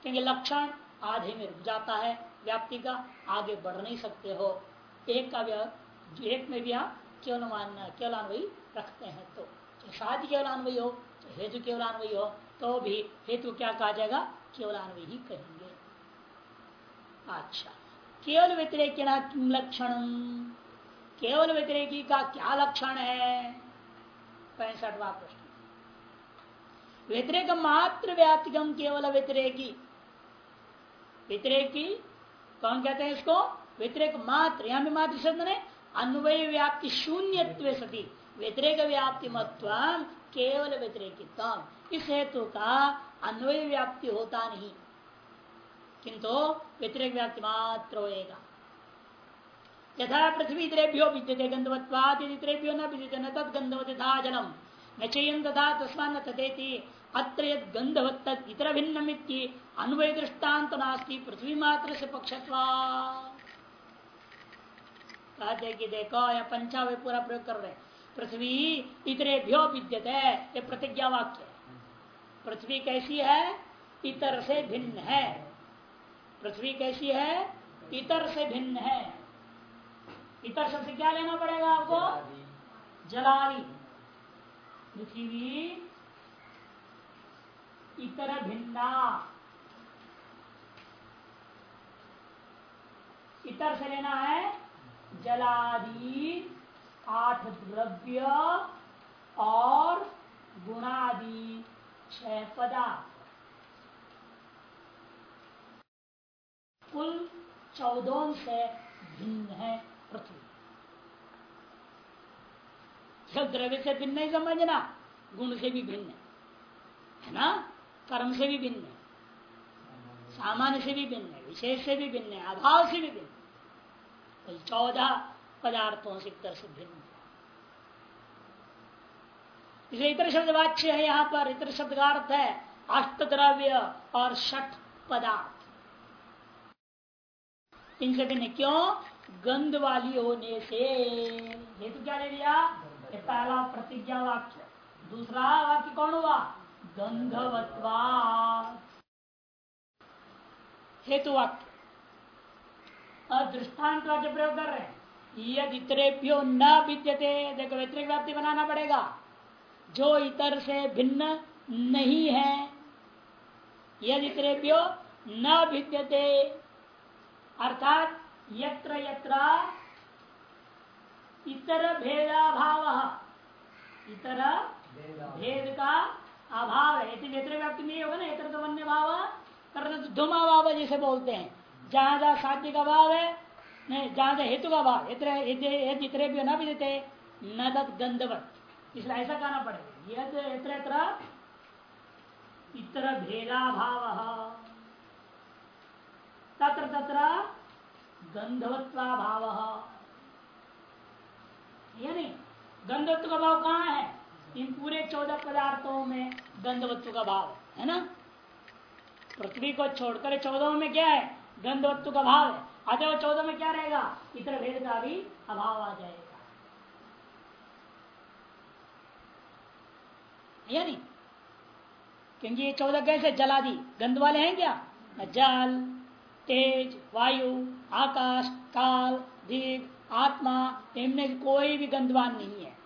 क्योंकि लक्षण आधे में रुक जाता है व्याप्ति का आगे बढ़ नहीं सकते हो। एक का व्यवहार एक में भी आप केवल मानना केवलान्वयी रखते हैं तो। शादी केवलान्वयी हो हेतु केवलान्वयी हो तो भी हेतु क्या कहा जाएगा? केवलान्वयी ही कहेंगे। अच्छा। केवल व्यतिरेक लक्षण। केवल व्यतिरेकी का क्या लक्षण है? पैंसठवा प्रश्न। व्यतिरेक मात्र व्याप्तिगम केवल व्यतिरेकी। व्यतिरेकी, कौन कहते हैं इसको? व्यतिरेक मात्र, यहाँ भी मात्र शब्द ने अन्वय व्याप्ति शून्य सती। व्यतिरेक व्याप्ति मत्व केवल व्यतिरेकितम इस हेतु का अन्वय व्याप्ति होता नहीं। किंतु व्यतिरेक व्याप्ति मात्र होगा यथा पृथ्वी इतरेभ्यो विद्यते गंधवत्वाद न विद्यते, न तद गंधवत था जलम। न चयन तथा तस्मा न तथेति अत्र यद गंधवत इतर भिन्न अन्वय दृष्टांत तो नास्ती, पृथ्वी मात्र से पक्षत्वा कहते कि देखो या पंचावय पूरा प्रयोग कर रहे पृथ्वी इतरेभ्यो विद्यते, ये प्रतिज्ञा वाक्य पृथ्वी कैसी है? इतर से भिन्न है। पृथ्वी कैसी है? इतर से भिन्न है। इतर शब्द क्या लेना पड़ेगा आपको? जलादि पृथ्वी इतर भिन्ना। इतर से लेना है जलादि, आठ द्रव्य और गुणादि। छह पदार्थ। कुल चौदह से भिन्न है पृथ्वी। सब द्रव्य से भिन्न नहीं समझना। गुण से भी भिन्न है। है ना? कर्म से भी भिन्न है। सामान्य से भी भिन्न है। विशेष से भी भिन्न है। अभाव से भी भिन्न तो चौदह पदार्थों से एक तरह से भिन्न इसे इतर शब्द वाच्य है यहाँ पर, इतर शब्द का अर्थ है अष्ट द्रव्य और षठ पदार्थ। इनसे भिन्न क्यों? गंध वाली होने से। हेतु क्या ले लिया? ये पहला प्रतिज्ञा वाक्य। दूसरा वाक्य कौन हुआ? गंधवत्वा। हेतु वाक्य। और दृष्टांत वाक्य प्रयोग कर रहे हैं। यद इतरेभ्यो न विद्यते, देखो व्यतिरिक व्याप्ति बनाना पड़ेगा। जो इतर से भिन्न नहीं है, यदि इतरेभ्यो न विद्यते अर्थात यत्र यत्र इतर भेदाभाव, इतर भेद का अभाव है। इतने नेत्र व्याप्ति में होगा ना इतर तो वन्य भाव, कर्ण धुमा भाव जैसे बोलते हैं। जहाँ जहाँ साध्य का भाव है, नहीं, जहाँ जहाँ हेतु का भाव इतरे न भी देते न दत गंधवत। इसलिए ऐसा कहना पड़ेगा। यद इतर इतर भेदा भाव तत्र तत्र गंधवत्वा भाव यानी गंधत्व का भाव कहाँ है? इन पूरे चौदह पदार्थों में गंधवत्व का भाव है ना? पृथ्वी को छोड़कर चौदह में क्या है? गंधवत्व का भाव है। अतः चौदह में क्या रहेगा? इतर भेद का भी अभाव आ जाएगा। यानी क्योंकि ये चौदह कैसे जला दी। गंध वाले हैं क्या? जल, तेज, वायु, आकाश, काल, दीप, आत्मा, इनमें कोई भी गंधवान नहीं है।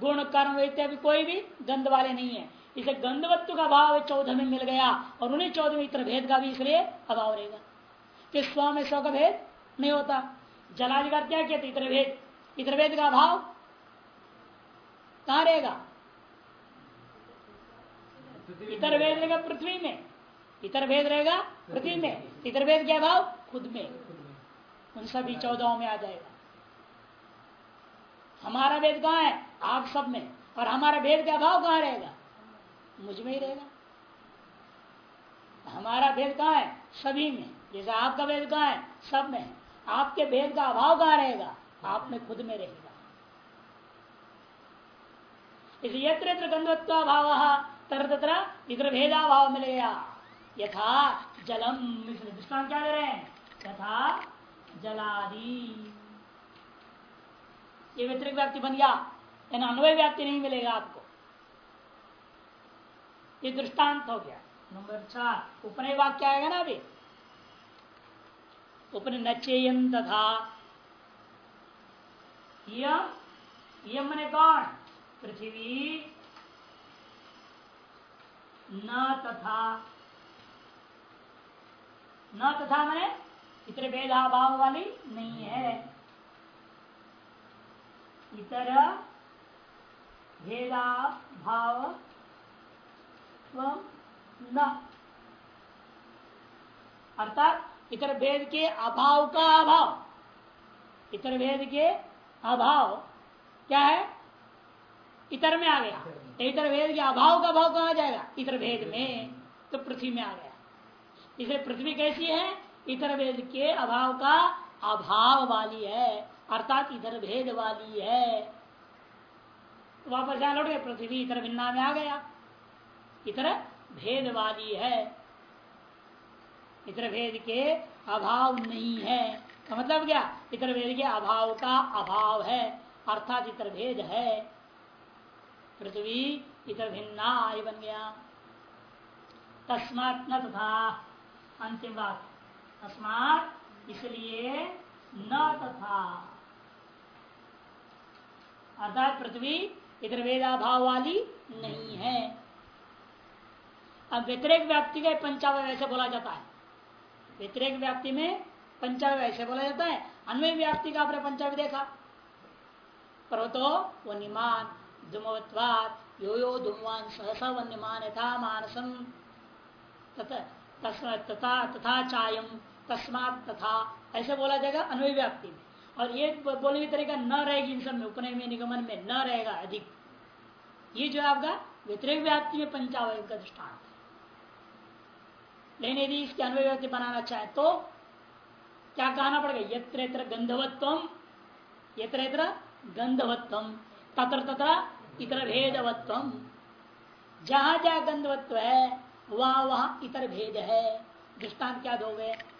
गुण, कर्म इत्यादि कोई भी गंध वाले नहीं है। इसे गंधवत्व का भाव चौदह में मिल गया। और उन्हीं चौदह में इतर भेद का भी इसलिए अभाव रहेगा। कि स्व में स्व का भेद नहीं होता। जलाधिकार क्या कहते इतर भेद। इतर भेद का अभाव कहा रहेगा? इतर भेद रहेगा पृथ्वी में। इतर भेद रहेगा पृथ्वी में। इतर भेद क्या भाव? खुद में। उन सभी चौदह में आ जाएगा। हमारा भेद कहाँ है? आप सब में। और हमारा भेद का भाव कहाँ रहेगा? मुझमें ही रहेगा। हमारा भेद कहाँ है? सभी में। जैसे आपका भेद कहाँ है? सब में। आपके भेद का अभाव कहाँ रहेगा? आप में खुद में रहेगा। इसलिए यत्र यत्र गंधत्व भाव तर तत्र इधर भेदा भाव मिलेगा यथा जलम दृष्टान क्या दे रहे हैं? यथा जलादि। ये व्यतिरिक व्याप्ति बन गया। यानी अन्वय व्याप्ति नहीं मिलेगा आपको। ये दृष्टांत हो गया। नंबर चार, उपनय वाक्य आएगा ना अभी? उपन नचेयन तथा। यम ने कौन? पृथ्वी न तथा। न तथा मैंने इतने भेदाभाव वाली नहीं है। इतर भेदा भाव न। अर्थात इतर भेद के अभाव का अभाव। इतर भेद के अभाव क्या है? इतर में आ गया। इतर भेद के अभाव का भाव कहा जाएगा? इतर भेद में तो पृथ्वी में आ गया। इसे पृथ्वी कैसी है? इतर भेद के अभाव का अभाव वाली है। अर्थात इधर भेद वाली है। वापस यहाँ लौट गए, पृथ्वी इतर भिन्ना में आ गया। इतर भेद वाली है। इतर भेद के अभाव नहीं है। मतलब क्या? इतर भेद के अभाव का अभाव है। अर्थात इतर भेद है। पृथ्वी इतर भिन्ना आय बन गया। तस्मात न तथा। अंतिम बात। तस्मात इसलिए न तथा। अर्थात पृथ्वी इधर वेदाभाव वाली नहीं है। अब व्यतिरेक व्याप्ति का पंचावय ऐसे बोला जाता है। व्यतिरेक व्याप्ति में पंचावय ऐसे बोला जाता है। अन्वय व्याप्ति का आपने पंचावय देखा। पर्वतो वन्यमान यो यो धूमवान सहसा वन्यमान यथा मानसम। तथा तथा चायम तस्मात तथा। ऐसे बोला जाएगा अन्वय व्याप्ति में। और ये बोलने की तरीका न रहेगी इन सब में उपनय में, निगमन में न रहेगा अधिक। ये जो आपका व्यतिरिक व्याप्ति में पंचावय का दृष्टांत है। लेकिन यदि इसकी अन्वय व्याप्ति बनाना चाहे तो क्या कहना पड़ेगा? यत्र गंधवत्व यत्र गंधवत्व तत्र तथा इतर भेदवत्व जहाँ जहाँ गंधवत्व है, वहाँ वहाँ इतर भेद है। दृष्टांत क्या दोगे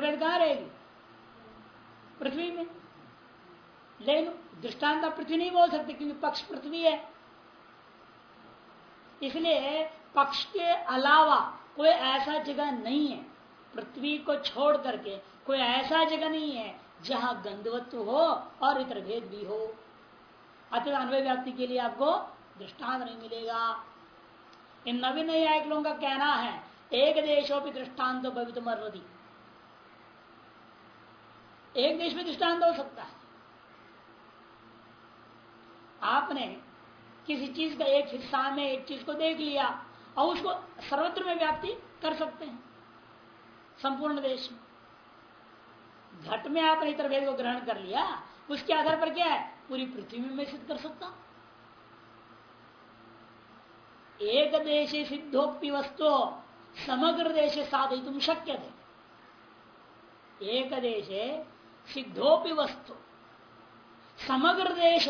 भेद कहाँ रहेगी? पृथ्वी में। लेकिन दृष्टांत पृथ्वी नहीं बोल सकते, क्योंकि पक्ष पृथ्वी है। इसलिए पक्ष के अलावा कोई ऐसा जगह नहीं है। पृथ्वी को छोड़ करके कोई ऐसा जगह नहीं है जहाँ गंधवत्व हो और इतर भेद भी हो। अतः अन्वय व्याप्ति के लिए आपको दृष्टांत नहीं मिलेगा। इन नवीन न्यायिक लोगों का कहना है, एक देशों भी दृष्टांत भवित मर्वती एक देश में दृष्टांत हो सकता है। आपने किसी चीज़ का एक हिस्सा में एक चीज़ को देख लिया, और उसको सर्वत्र में व्याप्ति कर सकते हैं। संपूर्ण देश में। घट में आपने इतर भेद को ग्रहण कर लिया। उसके आधार पर क्या है? पूरी पृथ्वी में सिद्ध कर सकता एक देश सिद्धोक्ति वस्तु, समग्र देश साधित शक्य थे। एक देश सिद्धोपि वस्तु, समग्र देश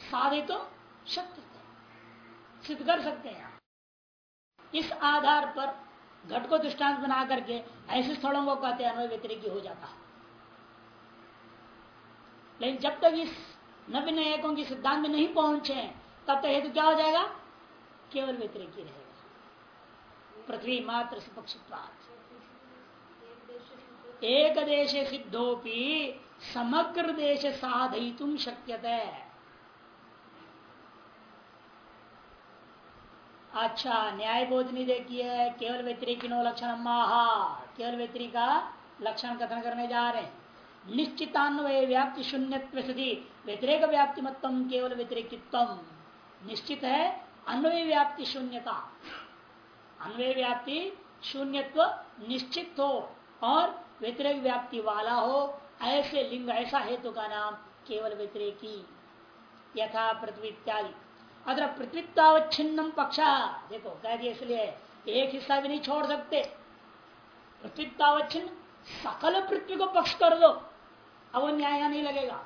साधित तो शक्ति सिद्ध कर सकते हैं इस आधार पर घट को दृष्टांत बना करके ऐसे स्थलों को कहते हैं व्यतिरिकी हो जाता है। लेकिन जब तक इस नव्य नायकों के सिद्धांत में नहीं पहुँचे, तब तक हेतु क्या हो जाएगा? केवल व्यतिरिकी रहेगा। पृथ्वी मात्र सुपक्षित्वाद एक देश सिद्धोपी, समग्र देश साधयितुम शक्यते। अच्छा न्याय बोधनी देखिए केवल व्यतिरिक नो लक्षण, महा, केवल व्यतिरिक का लक्षण कथन करने जा रहे हैं। निश्चितान्वय व्याप्ति शून्य व्यतिरेक व्याप्ति मतम केवल व्यतिरिक्तम निश्चित है, अन्वय व्याप्ति शून्यता। अन्वय व्याप्ति शून्यत्व निश्चित हो और व्यतिरेक व्याप्ति वाला हो, ऐसे लिंग, ऐसा हेतु का नाम केवल व्यतिरेकी, यथा पृथ्वी इत्यादि। अगर पृथ्वीतावच्छिन्नम पक्ष। देखो कह दिया इसलिए एक हिस्सा भी नहीं छोड़ सकते। पृथ्वीतावच्छिन्न सकल पृथ्वी को पक्ष कर दो। अब न्याय नहीं लगेगा।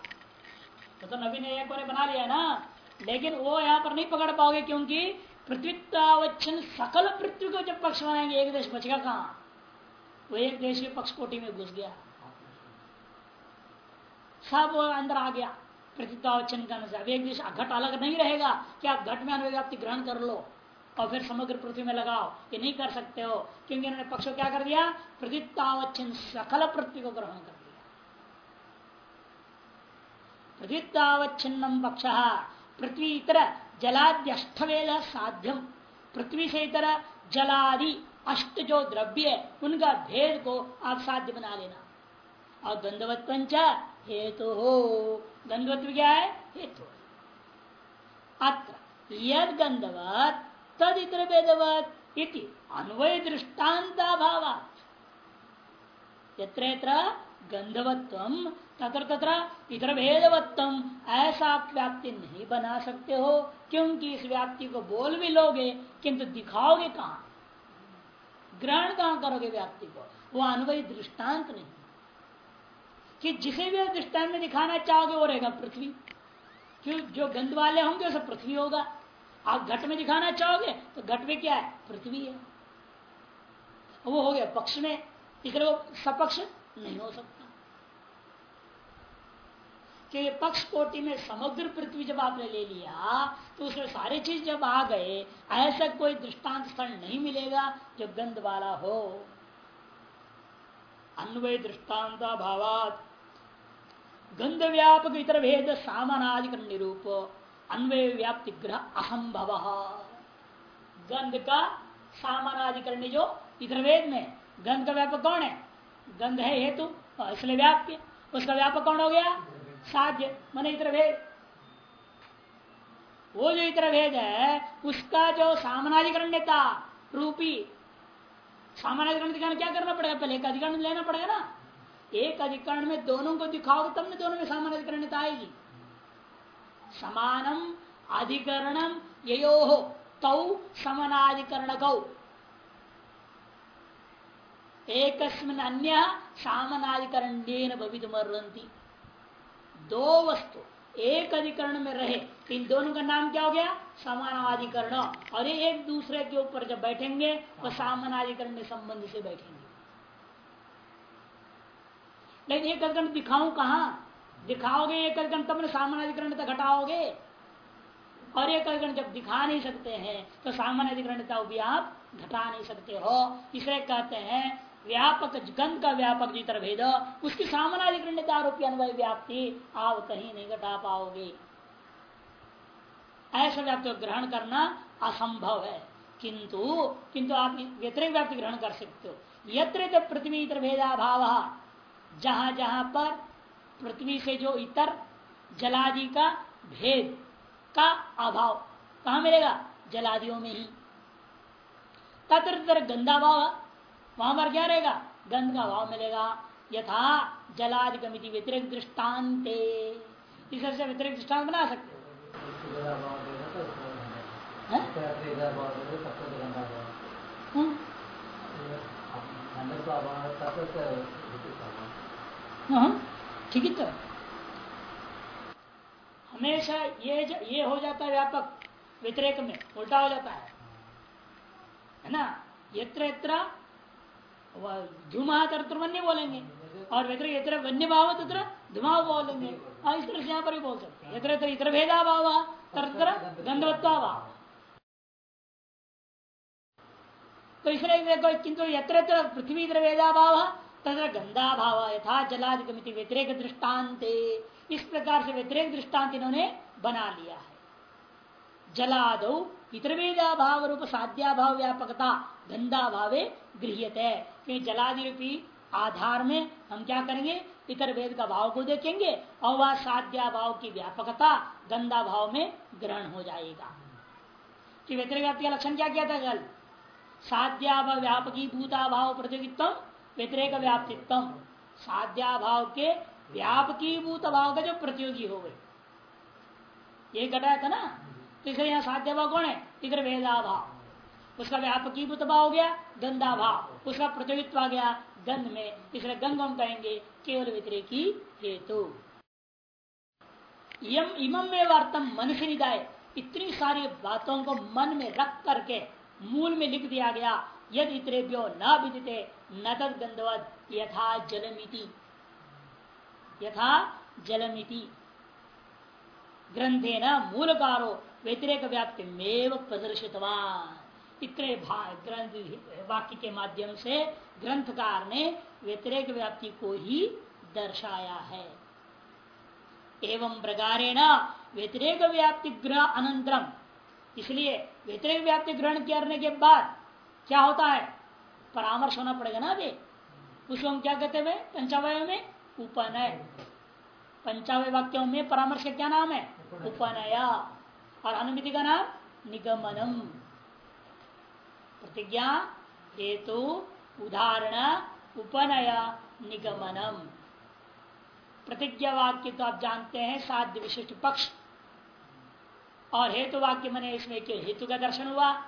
तो, तो नबी ने एक बार बना लिया ना। लेकिन वो यहाँ पर नहीं पकड़ पाओगे क्योंकि पृथ्वीतावच्छिन्न सकल पृथ्वी को जब पक्ष बनाएँगे एक देश बचेगा कहा? वो एक देश के पक्ष कोटि में घुस गया। सब अंदर आ गया। प्रतितावचन करने अनुसार। एक देश घट अलग नहीं रहेगा कि आप घट में अनुव्याप्ति ग्रहण कर लो और फिर समग्र पृथ्वी में लगाओ। ये नहीं कर सकते हो, क्योंकि इन्होंने पक्ष क्या कर दिया? प्रतितावचन सकल पृथ्वी को ग्रहण कर दिया। प्रतितावच्छिन्नम पक्ष। पृथ्वी इतर जलाद्यष्टवेद साध्यम। पृथ्वी से इतर जलादि अष्ट जो द्रव्य है, उनका भेद को आप साध्य बना लेना। और गंधवत्व हेतु। हो गंधवत्व क्या है? हेतु। अत्र यद गंधवत तद इतर वेदवत इति अन्वय दृष्टान्ता भाव यत्र गंधवत्व, तत्र तत्र इतर भेदवत्तम ऐसा आप व्याप्ति नहीं बना सकते हो। क्योंकि इस व्याप्ति को बोल भी लोगे, किंतु दिखाओगे कहा? ग्रहण कहाँ करोगे व्याप्ति को? वो अन्वय दृष्टांत नहीं। कि जिसे भी दृष्टांत में दिखाना चाहोगे वो रहेगा पृथ्वी। क्यों? जो गंध वाले होंगे सब पृथ्वी होगा। आप घट में दिखाना चाहोगे तो घट में क्या है? पृथ्वी है। वो हो गया, पक्ष में इधर वो सपक्ष नहीं हो सकता। कि पक्ष कोटि में समग्र पृथ्वी जब आपने ले लिया तो उसमें सारे चीज़ जब आ गए, ऐसा कोई दृष्टांत स्थल नहीं मिलेगा जो गंध वाला हो। अन्वय दृष्टांत भावात। गंध व्यापक इतर भेद सामानाधिकरण निरूप अन्वय व्याप्ति ग्रह अहम भव गंध का सामानाधिकरण जो इतर वेद में। गंध का व्यापक कौन है? गंध है हेतु इसलिए व्याप्य उसका व्यापक कौन हो गया? साध्य, मन इतर भेद वो जो इतर भेद है, उसका जो सामानाधिकरण था रूपी सामानाधिकरण क्या करना पड़ेगा? पहले एक अधिकरण लेना पड़ेगा ना? एक अधिकरण में दोनों को दिखाओगे तब दोनों में समान अधिकरण आएगी। समानम अधिकरणम यो हो तौ समानाधिकरण गौ एक अन्य सामनाधिकरण भवित मरती दो वस्तु, एक अधिकरण में रहे इन दोनों का नाम क्या हो गया? समानाधिकरण। और ये एक दूसरे के ऊपर जब बैठेंगे तो सामनाधिकरण संबंध से बैठेंगे। लेकिन एक अधिकरण दिखाऊँ कहा? दिखाओगे एक अधिकरण तब सामान्य अधिकरण घटाओगे और एक अधिकरण जब दिखा नहीं सकते हैं तो सामान्य अधिकरण भी आप घटा नहीं सकते हो। इसलिए कहते हैं, व्यापक गंध का व्यापक जितर भेद, उसकी सामान्य अधिकरण आरोपी अनुभव व्याप्ति आप कहीं नहीं घटा पाओगे। ऐसा व्याप्ति ग्रहण करना असंभव है। किंतु किंतु आप व्यतिरिक व्याप्ति ग्रहण कर सकते हो। यत्र पृथ्वी इतर भेदा भाव जहाँ जहाँ पर पृथ्वी से जो इतर जलादि का भेद का अभाव कहा मिलेगा? जलादियों में ही। तत्र तर गंदा भाव वहाँ पर क्या रहेगा? गंध का भाव मिलेगा। यथा जलादि गमिति व्यतिरिक दृष्टांत इस से व्यतिरिक दृष्टांत बना सकते हाँ, ठीक है तो हमेशा ये ज, ये हो जाता है व्यापक व्यतिरेक में उल्टा हो जाता है। है ना? यत्र यत्र धुमा तत्र वन्य बोलेंगे। और व्यतिरिक यत्र वन्य भाव तत्र धुमा बोलेंगे। हाँ इस तरह से यहाँ पर भी बोल सकते हैं। यत्र यत्र इतर भेदा भाव तत्र गंधवत्ता भाव तो इसलिए किंतु यत्र पृथ्वी इतर वेदा भाव तथा गंदा भाव यथा जलादिगमित व्यतिरेक दृष्टांत इस प्रकार से व्यतिरेक दृष्टांत इन्होंने बना लिया है। जलादो इतर वेदा भाव रूप साध्या भाव व्यापकता गंदा भावे गृहते क्योंकि जलादि रूपी आधार में हम क्या करेंगे? इतर वेद का भाव को देखेंगे और वह साध्या भाव की व्यापकता गंदा भाव में ग्रहण हो जाएगा। कि व्यतिरिक का लक्षण क्या किया था कल? साध्या व्यापकी भूता भाव प्रतियोगित्व व्यतिरेक व्याप्तित्व साध्या भाव के व्यापकी भूत भाव का जो प्रतियोगी हो गए। ये घटाया था ना? तो इसलिए यहाँ साध्य भाव कौन है? इधर वेदा भाव उसका व्यापकीभूत भाव हो गया गंदा भाव उसका प्रतियोगित्व आ गया, गंध में। इसलिए गंध हम कहेंगे केवल व्यतिरेकी हेतु। यम इमम में वार्तम मनुष्य निदाय। इतनी सारी बातों को मन में रख करके मूल में लिख दिया गया। यद इतरेभ्यो न विदिते। न तद यथा जलमिति। यथा जलमिति। ग्रंथे न मूलकारो व्यतिरेक व्याप्ति में प्रदर्शितवान इतने वाक्य के माध्यम से ग्रंथकार ने व्यतिरेक व्याप्ति को ही दर्शाया है। एवं प्रकारेण व्यतिरेक व्याप्ति ग्रह अनंतरम। इसलिए व्यतिरेक व्याप्ति ग्रहण करने के बाद क्या होता है? परामर्श होना पड़ेगा ना अभी। उसको हम क्या कहते हुए पंचावय में उपनय। पंचावय वाक्यों में परामर्श का क्या नाम है? उपनया। और अनुमिति का नाम? निगमनम। प्रतिज्ञा, हेतु, उदाहरण, उपनय, निगमनम। प्रतिज्ञा वाक्य तो आप जानते हैं, साध्य विशिष्ट पक्ष। और हेतु वाक्य मैंने इसमें हेतु का दर्शन हुआ।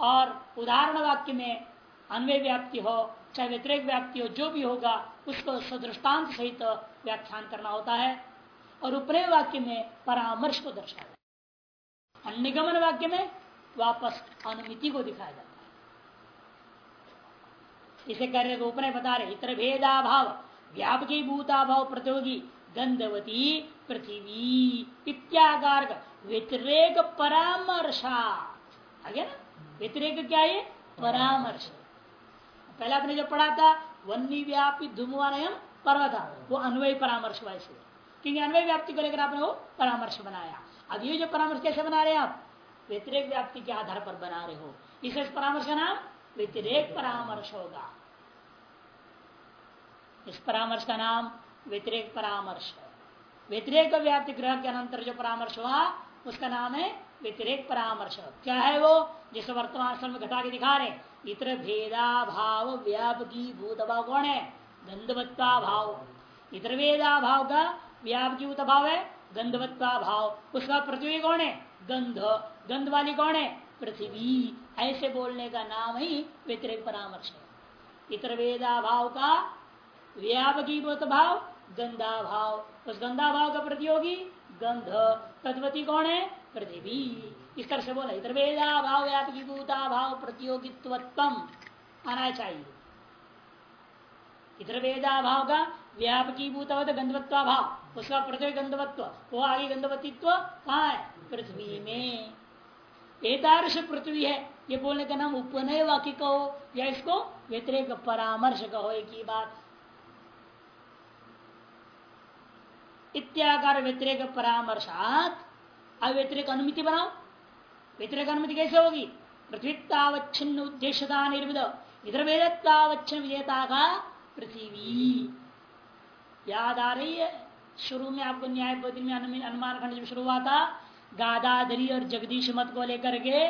और उदाहरण वाक्य में अन्वय व्याप्ति हो, चाहे व्यतिरिक व्याप्ति हो, जो भी होगा, उसको सदृष्टांत सहित व्याख्यान करना होता है। और उपनय वाक्य में परामर्श को दर्शाया और निगमन वाक्य में वापस अनुमिति को दिखाया जाता है। इसे कह रहे बता रहे, इतर भेदा भाव व्यापकी भूता भाव प्रतियोगी, गंधवती पृथ्वी इत्याकार व्यतिरेक परामर्शा आगे ना? व्यतिरेक क्या है परामर्श। पहले आपने जो पढ़ा था, वन्नी व्यापी धूमवानयम पर्वता। वो अन्वय परामर्श वैसे क्योंकि अन्वय व्याप्ति को लेकर आपने वो परामर्श बनाया। अब ये जो परामर्श कैसे बना रहे हैं आप? व्यतिरेक व्याप्ति के आधार पर बना रहे हो। इसे इस परामर्श का नाम व्यतिरेक परामर्श होगा। इस परामर्श का नाम व्यतिरेक परामर्श। व्यतिरेक व्याप्ति ग्रह के अनंतर जो परामर्श हुआ, उसका नाम है व्यतिरेक परामर्श। क्या है वो? जिस वर्तमान समय घटा के दिखा रहे इतर भेदा भाव व्यापकी भूत भाव कौन है? गंधवत्ता भाव। इतर भेदा भाव का व्यापकी भूत भाव है, गंधवत्ता भाव। उसका पृथ्वी कौन है? गंध। गंध वाली कौन है? पृथ्वी। ऐसे बोलने का नाम ही व्यतिरिक परामर्श है। इतर वेदा भाव का व्यापकी भूत भाव गंदा भाव। उस गंदा भाव का प्रतियोगी गंध। तत्वती कौन है? पृथ्वी इस तरह से बोला इधर वेदा भाव व्यापकी भूता भाव प्रतियोगित्व आना चाहिए। इधर वेदा भाव का व्यापकी भूतवत गंधवत्व भाव। उसका प्रतियोगी गंधवत्व, वो आगे गंधवतित्व कहा है? पृथ्वी में। एकदर्श पृथ्वी है। ये बोलने का नाम उपनय वाक्य कहो, या इसको व्यतिरेक परामर्श कहो, एक ही बात। इत्याकार व्यतिरेक परामर्शात अव्यतिरिक अनुमति बनाओ। व्यतिरिक अनुमति कैसे होगी? पृथ्वी तावच्छिन्न उद्देश्यता निर्मित। इधर वेदतावच्छिन्न विजेता का पृथ्वी। याद आ रही है? शुरू में आपको न्याय में अनुमान खंड जब शुरू हुआ। था गादाधरी और जगदीश मत को लेकर के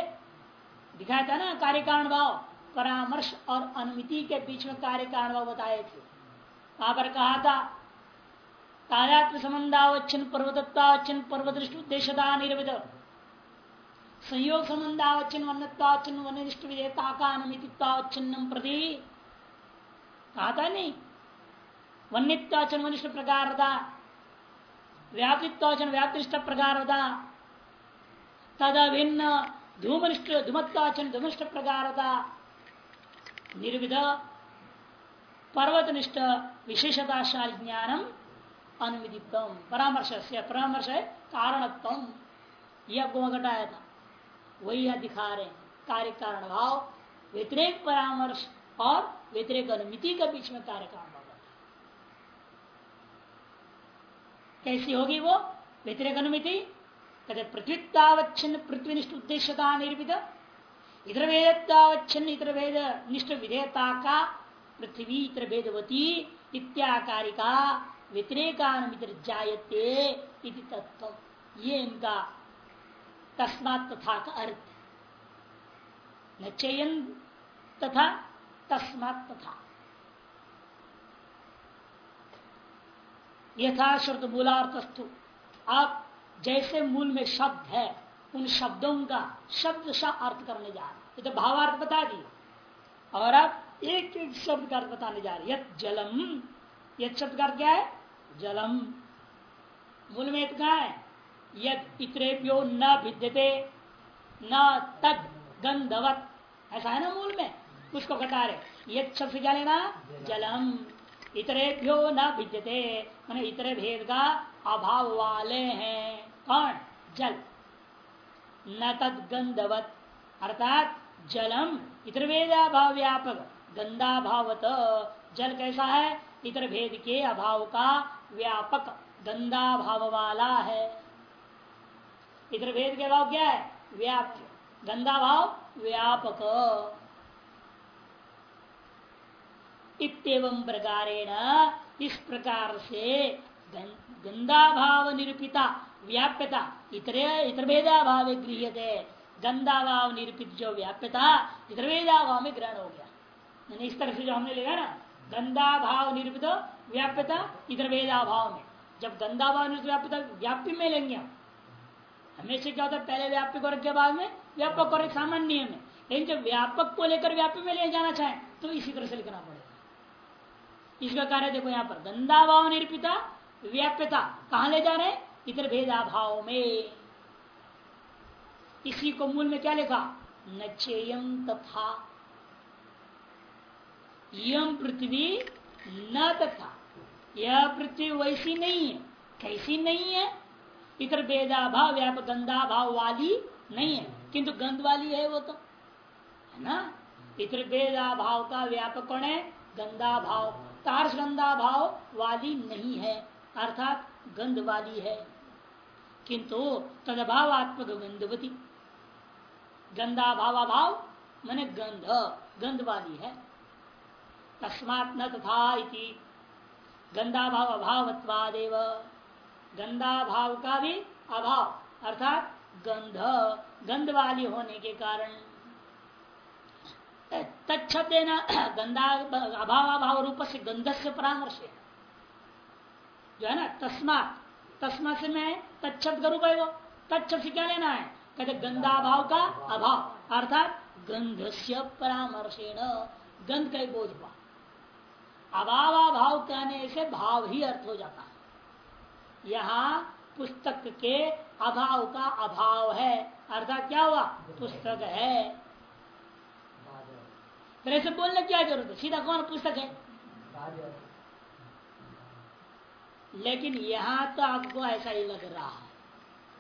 दिखाया था ना कार्य कारण भाव। परामर्श और अनुमिति के बीच में कार्य कारण भाव बताए थे। वहाँ पर कहा था तादात्म संबंधावच्छन पर्वतत्वावच्छन पर्वदृष्ट उद्देश्यता निर्मित संयोग संबंधावच्छन वन्यत्वावच्छन वनिष्ठ विधेयता का अनुमितित्वावच्छिन्नम प्रति कहा था नहीं वन्यत्वाचन वनिष्ठ प्रकार व्यापित्वाचन व्यापिष्ट प्रकार तद भिन्न धूमनिष्ठ धूमत्वाचन धूमिष्ठ प्रकार निर्विध। पर्वतनिष्ठ विशेषताशाल ज्ञानम अनुविदितम परामर्श से परामर्श है कारणत्म यह आपको घटाया था। वही यह दिखा रहे कार्य कारण भाव व्यतिरेक परामर्श और व्यतिरेक अनुमिति के बीच में कार्य कारण भाव कैसी होगी वो? व्यतिरेक अनुमिति कहते पृथ्वीतावच्छिन्न पृथ्वीनिष्ठ उद्देश्यता निर्मित। इतर वेदतावच्छिन्न इतर वेद निष्ठ विधेयता का पृथ्वी इतर वेदवती इत्याकारिका व्यतिरेकानुमित जायते इति तत्व ये इनका तस्मात तथा का अर्थ न चयन तथा, तस्मात तथा। यथा श्रुत मूलार्थस्थु आप जैसे मूल में शब्द है, उन शब्दों का शब्द सा अर्थ करने जा रहे ये तो भावार्थ बता दिए। और अब एक एक शब्द का अर्थ बताने जा रहे यद जलम यद शब्द का अर्थ क्या है? जलम। मूल में कहा है यद इतरेभ्यो न भिद्यते, न तद गंधवत ऐसा है ना मूल में? उसको घटा रहे यद शब्द क्या लेना? जलम। इतरेभ्यो न भिद्यते। मैंने इतरे भेद का अभाव वाले हैं। कौन? जल। न तद गंधवत अर्थात जलम। इतर भेदाभाव व्यापक। गंदा भावत जल कैसा है? इतर भेद के अभाव का व्यापक गंदा भाव वाला है। इतर भेद के अभाव क्या है? व्याप्य गंदा भाव व्यापक। इतम प्रकारेण इस प्रकार से गंदा भाव निरूपिता, व्याप्यता, इतरे इतर भेदा भाव गृह गंदा भाव निरूपित जो व्याप्यता इतर भेदा भाव में ग्रहण हो गया। इस तरह से जो हमने लिखा ना गंदा भाव निरूपित व्याप्यता इधर भेदा भाव में जब गंदा भाव निरूपित व्याप्यता व्याप्ति में लेंगे हम, हमेशा क्या होता है, पहले व्यापक और के बाद में, व्यापक और एक सामान्य नियम है लेकिन जब व्यापक को लेकर व्यापक में ले जाना चाहे तो इसी तरह से लिखना पड़ेगा। इसका कार्य देखो यहाँ पर गंदा भाव निरूपिता व्याप्यता कहा ले जा रहे हैं? इधर भेदा भाव में इसी को मूल में क्या लिखा? नचेयम तथा यम पृथ्वी न तथा। यह पृथ्वी वैसी नहीं है, कैसी नहीं है? इतर भेदा भाव व्यापक गंदा भाव वाली नहीं है। किंतु गंध वाली है वो तो है ना? इतर भेदा भाव का व्यापक कौन है गंदा भाव तार्श गंदा भाव वाली नहीं है, अर्थात गंध वाली है। किंतु तदभावात्मक गंधवती। गंदा भाव भाव मैंने गंध गंध वाली है। तस्मात न तथा इति। गंदा भाव अभावत्वादेव। गंदा भाव का भी अभाव, अर्थात गंध गंध वाली होने के कारण। तत्त गंदा अभाव अभाव रूप से गंध से परामर्श है। जो है ना, तस्मात तस्मा से मैं तत्त का है वो तत्त से क्या लेना है? कहते गंदा भाव का अभाव, अर्थात गंध से परामर्शेण। गंध का बोझ पा अभाव भाव कहने से भाव ही अर्थ हो जाता है। यहाँ पुस्तक के अभाव का अभाव है। अर्थात क्या हुआ? पुस्तक है। फिर ऐसे बोलने क्या ज़रूरत है? सीधा कौन पुस्तक है? लेकिन यहाँ तो आपको ऐसा ही लग रहा है।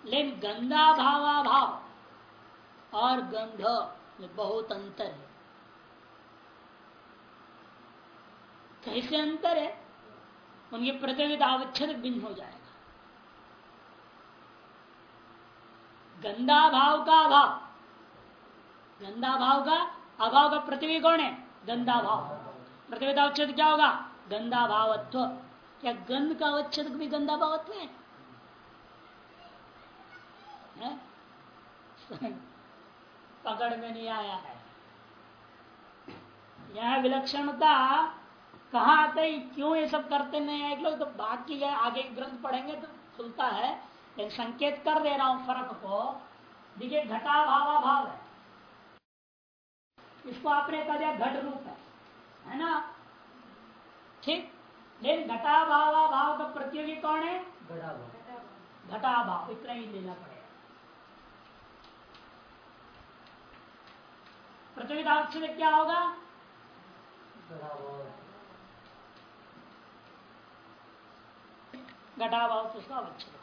लेकिन गंदा भावा भाव और गंध में बहुत अंतर है। कैसे अंतर है उनकी प्रतियोगिता अवच्छेद भिन्न हो जाएगा। गंदा भाव का अभाव। गंदा भाव का अभाव का पृथ्वी कौन है? गंदा भाव प्रतियोगिता अवच्छेद क्या होगा? गंदा भावत्व क्या गंध का अवच्छेद भी गंदा भावत्व है, है? पकड़ में नहीं आया है। यह विलक्षणता कहा आते क्यों ये सब करते नहीं है? लोग तो बात की बाकी आगे ग्रंथ पढ़ेंगे तो खुलता है। लेकिन संकेत कर दे रहा हूँ फ़र्क को। देखिए घटा भावा भाव है। इसको आपने कह दिया घट रूप है। है ना? ठीक? लेकिन घटा भावा भाव का प्रतियोगी कौन है? घटा भाव इतना ही लेना पड़ेगा। प्रतियोगिता क्या होगा? घटाभाव तो उसका अवच्छेद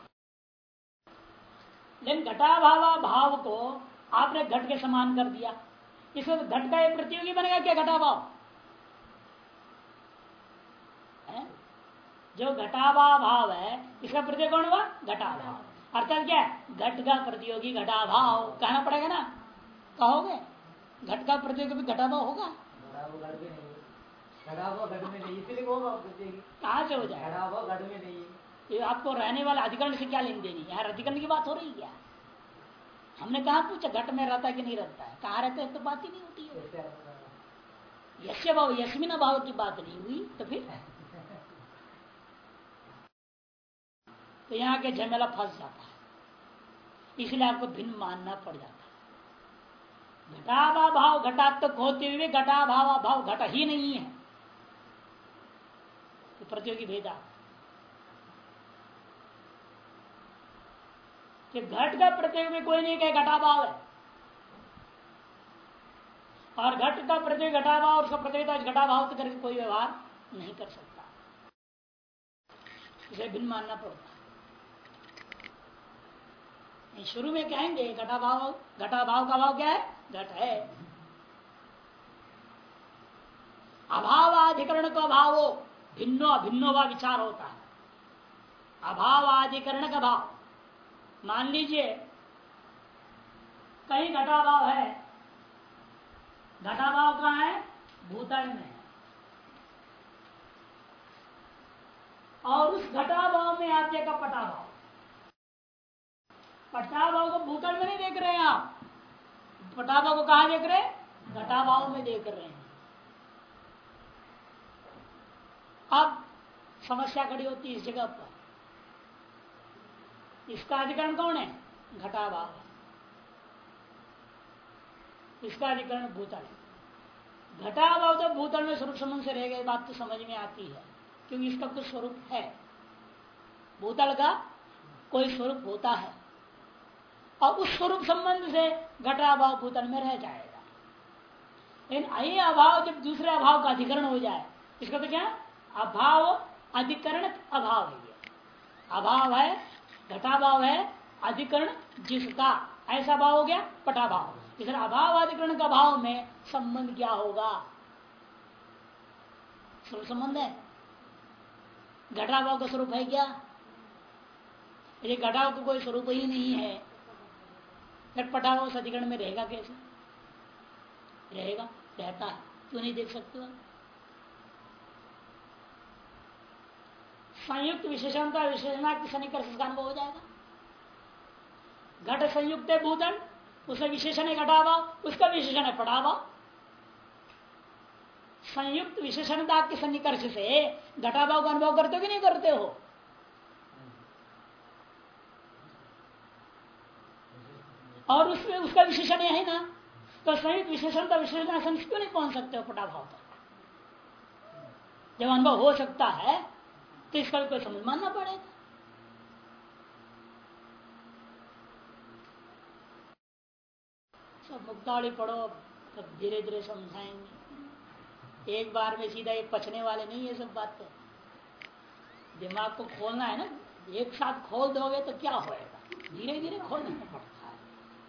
लेकिन घटाभावा भाव को आपने घट के समान कर दिया। इसमें तो घट का एक प्रतियोगी बनेगा क्या घटाभाव जो घटाभा भाव है इसका प्रतियोगी कौन हुआ? घटाभाव अर्थात क्या? घट का प्रतियोगी घटाभाव कहना पड़ेगा ना? कहोगे? घट का प्रतियोगी भी घटाभाव होगा? कहा से हो जाए ये आपको रहने वाला अधिकरण से क्या लेन देनी यार अधिकरण की बात हो रही है। हमने कहा, पूछा, घट में रहता है कि नहीं रहता है? कहा रहता है तो बात ही नहीं होती है। यश भाव यशमिन भाव की बात नहीं हुई तो फिर? तो यहाँ के झमेला फंस जाता है। इसलिए आपको भिन्न मानना पड़ जाता है। घटावा भाव, घटात्मक होते हुए घटा भाव भाव घट ही नहीं है। तो प्रतियोगी भेदा कि घट का प्रत्येक में कोई नहीं कहे घटाभाव है। और घट का प्रत्येक घटाभाव उसका प्रत्येक घटाभाव करके कोई व्यवहार नहीं कर सकता। इसे भिन्न मानना पड़ता शुरू में कहेंगे, घटा भाव घटा भाव का भाव क्या है? घट है। अभावाधिकरण का भाव भिन्नो अभिन्नो व विचार होता है। अभावाधिकरण का भाव। मान लीजिए, कहीं घटा भाव है। घटा भाव कहा है? भूतल में। और उस घटा भाव में आप देखा पटा भाव। पटा भाव को भूतल में नहीं देख रहे हैं आप। पटा भाव को कहा देख रहे हैं? घटा भाव में देख रहे हैं। अब समस्या खड़ी होती है इस जगह पर। इसका अधिकरण कौन है? घटा भाव इसका अधिकरण भूतल। है घटा भाव तो भूतल में स्वरूप संबंध से रह गए बात तो समझ में आती है, क्योंकि इसका कुछ स्वरूप है। भूतल का कोई स्वरूप होता है। और उस स्वरूप संबंध से घटा अभाव भूतल में रह जाएगा। लेकिन अय अभाव जब दूसरे अभाव का अधिकरण हो जाए, इसका तो क्या? अभाव, अधिकरण अभाव है ये। अभाव है घटाभाव है अधिकरण जिसका। ऐसा भाव हो गया पटाभाव। इधर अभाव अधिकरण का भाव में संबंध क्या होगा? स्वरूप संबंध है। घटाभाव का स्वरूप है क्या? यदि घटाव का को कोई स्वरूप ही नहीं है, फिर पटाभाव अधिकरण में रहेगा कैसे? रहेगा, रहता है। क्यों नहीं देख सकते हो संयुक्त विशेषणता विशेषणा की सन्निकर्ष का अनुभव हो जाएगा। घट संयुक्त है भूतल, उसका विशेषण है घटावा, उसका विशेषण है पटाभाव संयुक्त विशेषणता के सन्निकर्ष से घटाभाव का अनुभव करते हो कि नहीं करते हो? और उसमें उसका विशेषण है ना तो संयुक्त विशेषणता विशेषण क्यों नहीं पहुँच सकते हो पटाभाव पर। जब अनुभव हो सकता है तो इसका भी कोई समझ मानना पड़ेगा सब मुक्तावली पढ़ो तब धीरे धीरे समझाएँगे। एक बार में सीधा ये पचने वाले नहीं है सब बातें दिमाग को खोलना है ना। एक साथ खोल दोगे तो क्या होएगा? धीरे धीरे खोलना पड़ता है।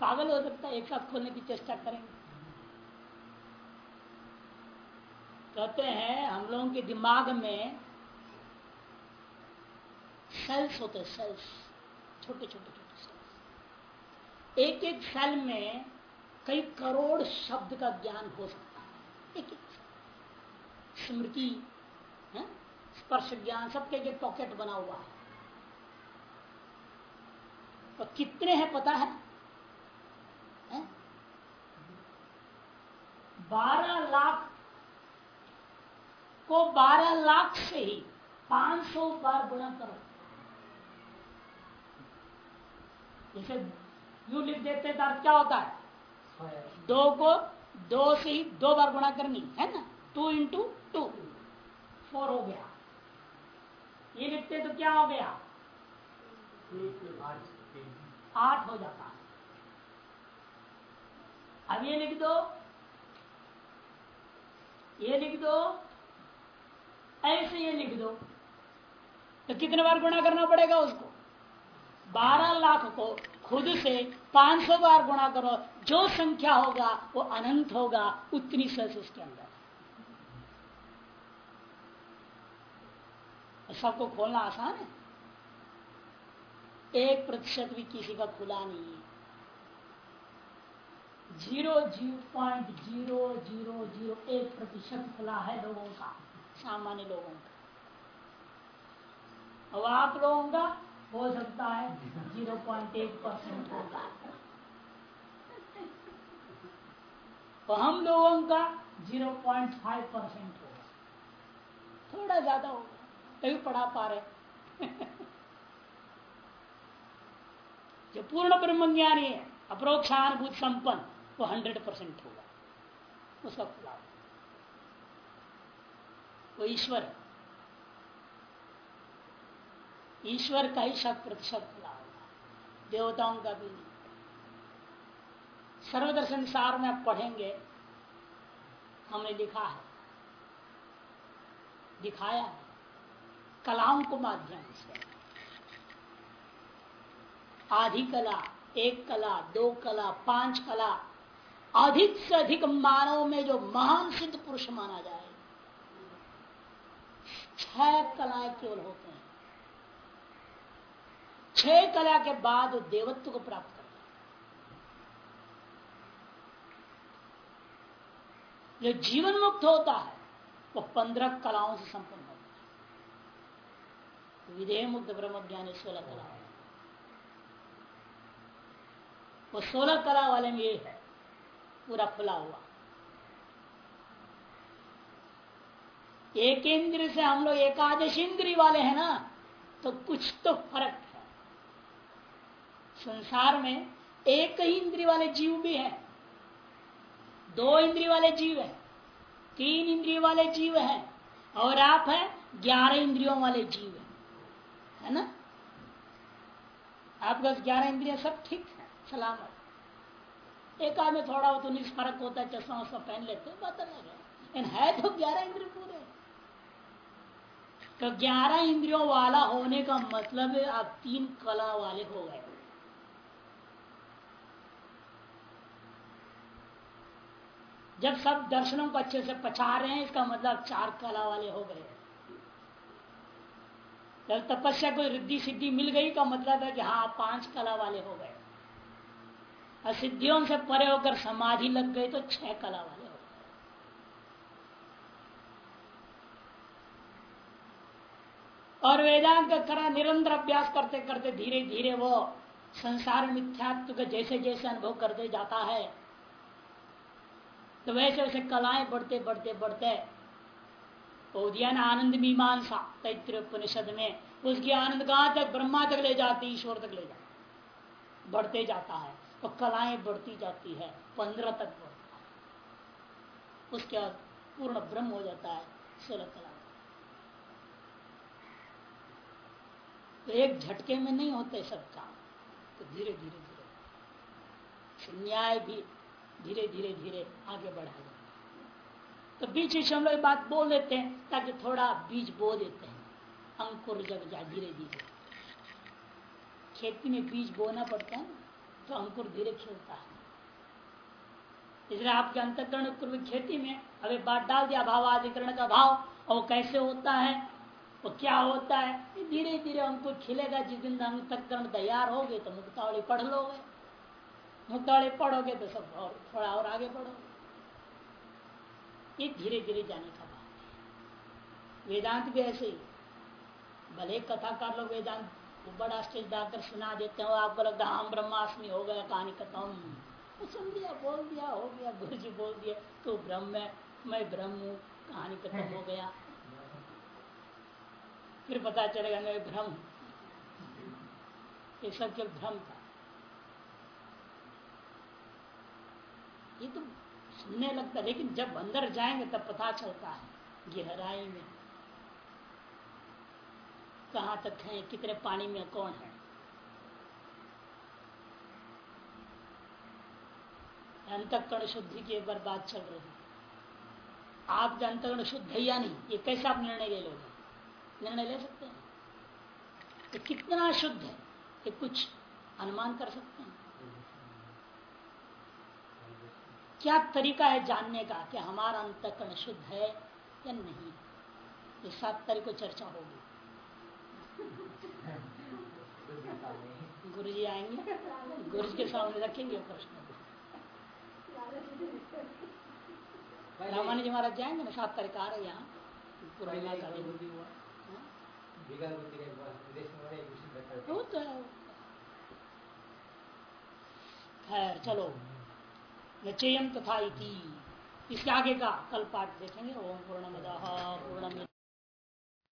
पागल हो सकता है एक साथ खोलने की चेष्टा करेंगे। कहते हैं, हम लोगों के दिमाग में सेल्स होते हैं सेल्स छोटे छोटे छोटे सेल्स एक एक सेल में कई करोड़ शब्द का ज्ञान हो सकता है। एक एक स्मृति स्पर्श ज्ञान सबके एक पॉकेट बना हुआ है। तो कितने हैं पता है, बारह लाख को बारह लाख से ही पाँच सौ बार गुणा करो। जैसे यू लिख देते हैं तो क्या होता है? दो को दो से ही दो बार गुणा करनी, है ना? Two into two. फोर हो गया। ये लिखते तो क्या हो गया? आठ हो जाता। अब ये लिख दो। ये लिख दो। ऐसे ये लिख दो। तो कितने बार गुणा करना पड़ेगा उसको? बारह लाख को खुद से 500 बार गुणा करो। जो संख्या होगा, वो अनंत होगा, उतनी सस उसके अंदर। सबको खोलना आसान है। एक प्रतिशत भी किसी का खुला नहीं है। Zero zero point zero zero zero एक प्रतिशत खुला है लोगों का, सामान्य लोगों का। अब आप लोगों का हो सकता है ज़ीरो पॉइंट एक परसेंट होगा तो हम लोगों का ज़ीरो पॉइंट फाइव परसेंट होगा थोड़ा ज़्यादा होगा तभी पढ़ा पा रहे जो पूर्ण ब्रह्म ज्ञानी है, अप्रोक्षानुभूत संपन्न, वो हंड्रेड परसेंट होगा। उसका खुला वो ईश्वर है। ईश्वर का ही शत प्रतिशत खुला होगा देवताओं का भी नहीं। सर्वदर्शन सार में आप पढ़ेंगे, हमने लिखा है। दिखाया है। कलाओं को माध्यम से। आधी कला, एक कला, दो कला, पाँच कला, अधिक से अधिक मानव में जो महान सिद्ध पुरुष माना जाए। छह कलाएँ केवल होते छह कला के बाद देवत्व को प्राप्त करते जो जीवन मुक्त होता है, वो पंद्रह कलाओं से संपन्न होता है। विधेय मुक्त ब्रह्म ज्ञान सोलह कला वो सोलह कला वाले में ये है, पूरा खुला हुआ। एक इंद्र से हम लोग एकादश इंद्री वाले हैं ना तो कुछ तो फ़र्क है संसार में एक ही इंद्री वाले जीव भी है। दो इंद्री वाले जीव है, तीन इंद्रियों वाले जीव है, और आप है ग्यारह इंद्रियों वाले जीव है। है ना? आपका ग्यारह इंद्रिया सब ठीक है, सलामत। एक आदमी थोड़ा हो तो निष्फरक होता है, चश्मा उसका पहन लेते हैं, बात अलग है। है तो ग्यारह इंद्रिय पूरे। तो ग्यारह इंद्रियों वाला होने का मतलब आप तीन कला वाले हो गए। जब सब दर्शनों को अच्छे से पछा रहे हैं, इसका मतलब चार कला वाले हो गए। जब तपस्या को रिद्धि सिद्धि मिल गई का मतलब है कि हाँ पाँच कला वाले हो गए। असिद्धियों से परे होकर समाधि लग गई तो छह कला वाले हो गए। और वेदांत करा निरंतर अभ्यास करते करते धीरे धीरे वो संसार मिथ्यात्व का जैसे जैसे अनुभव करते जाता है। तो वैसे वैसे कलाएँ बढ़ते बढ़ते बढ़ते। उद्यान आनंद मीमांसा तैत्र उपनिषद में। उसकी आनंद कहाँ तक? ब्रह्मा तक ले जाती, ईश्वर तक ले जाती। बढ़ते जाता है तो कलाएँ बढ़ती जाती है, पंद्रह तक बढ़ता है। उसके बाद पूर्ण ब्रह्म हो जाता है, सोलह कला। तो एक झटके में नहीं होते सब काम। तो धीरे धीरे धीरे। न्याय भी धीरे धीरे धीरे आगे बढ़ा जाए तो बीच बीच हम लोग बात बोल देते हैं, ताकि थोड़ा बीज बो देते हैं। अंकुर जग जाए धीरे धीरे। खेती में बीज बोना पड़ता है तो अंकुर धीरे खिलता है। इसलिए आपके अंतकरण खेती में अभी बात डाल दिया, भाव अधिकरण का भाव, और कैसे होता है, वो क्या होता है धीरे धीरे अंकुर खिलेगा। जिस दिन अंतकरण तैयार हो गए तो मुक्तावली पढ़ लोगे। मुद्दाड़े पढ़ोगे तो सब और थोड़ा और आगे बढ़ोगे ये धीरे धीरे जाने का बात है वेदांत भी ऐसे ही भले कथाकार लोग वेदांत बड़ा स्टेज डाकर सुना देते हो आपको लगता है हम ब्रह्माष्टमी हो गया कहानी खत्म तो सुन दिया बोल दिया हो गया गुरु जी बोल दिया तो ब्रह्म है मैं ब्रह्म हूँ कहानी खत्म हो गया फिर पता चलेगा मैं भ्रम ये सब केवल भ्रम था ये तो सुनने लगता है, लेकिन जब अंदर जाएँगे तब पता चलता है, गहराई में। कहाँ तक है, कितने पानी में कौन है? अंतकरण शुद्धि की एक बार बात चल रही है। आपका अंतकरण शुद्ध है या नहीं, ये कैसे आप निर्णय ले लोगे? निर्णय ले सकते हैं? तो कितना शुद्ध है, ये कुछ अनुमान कर सकते हैं? क्या तरीका है जानने का कि हमारा अंतकरण शुद्ध है या नहीं? ये सात तारीख को चर्चा होगी। गुरु जी आएँगे? गुरु जी के सामने रखेंगे प्रश्न। रामानी जी महाराज जाएँगे ना? सात तारीख आ रहे यहाँ। का तो है। खैर चलो। नचेयम तथा इसके आगे का कल पाठ देखेंगे। ओम पूर्ण पूर्ण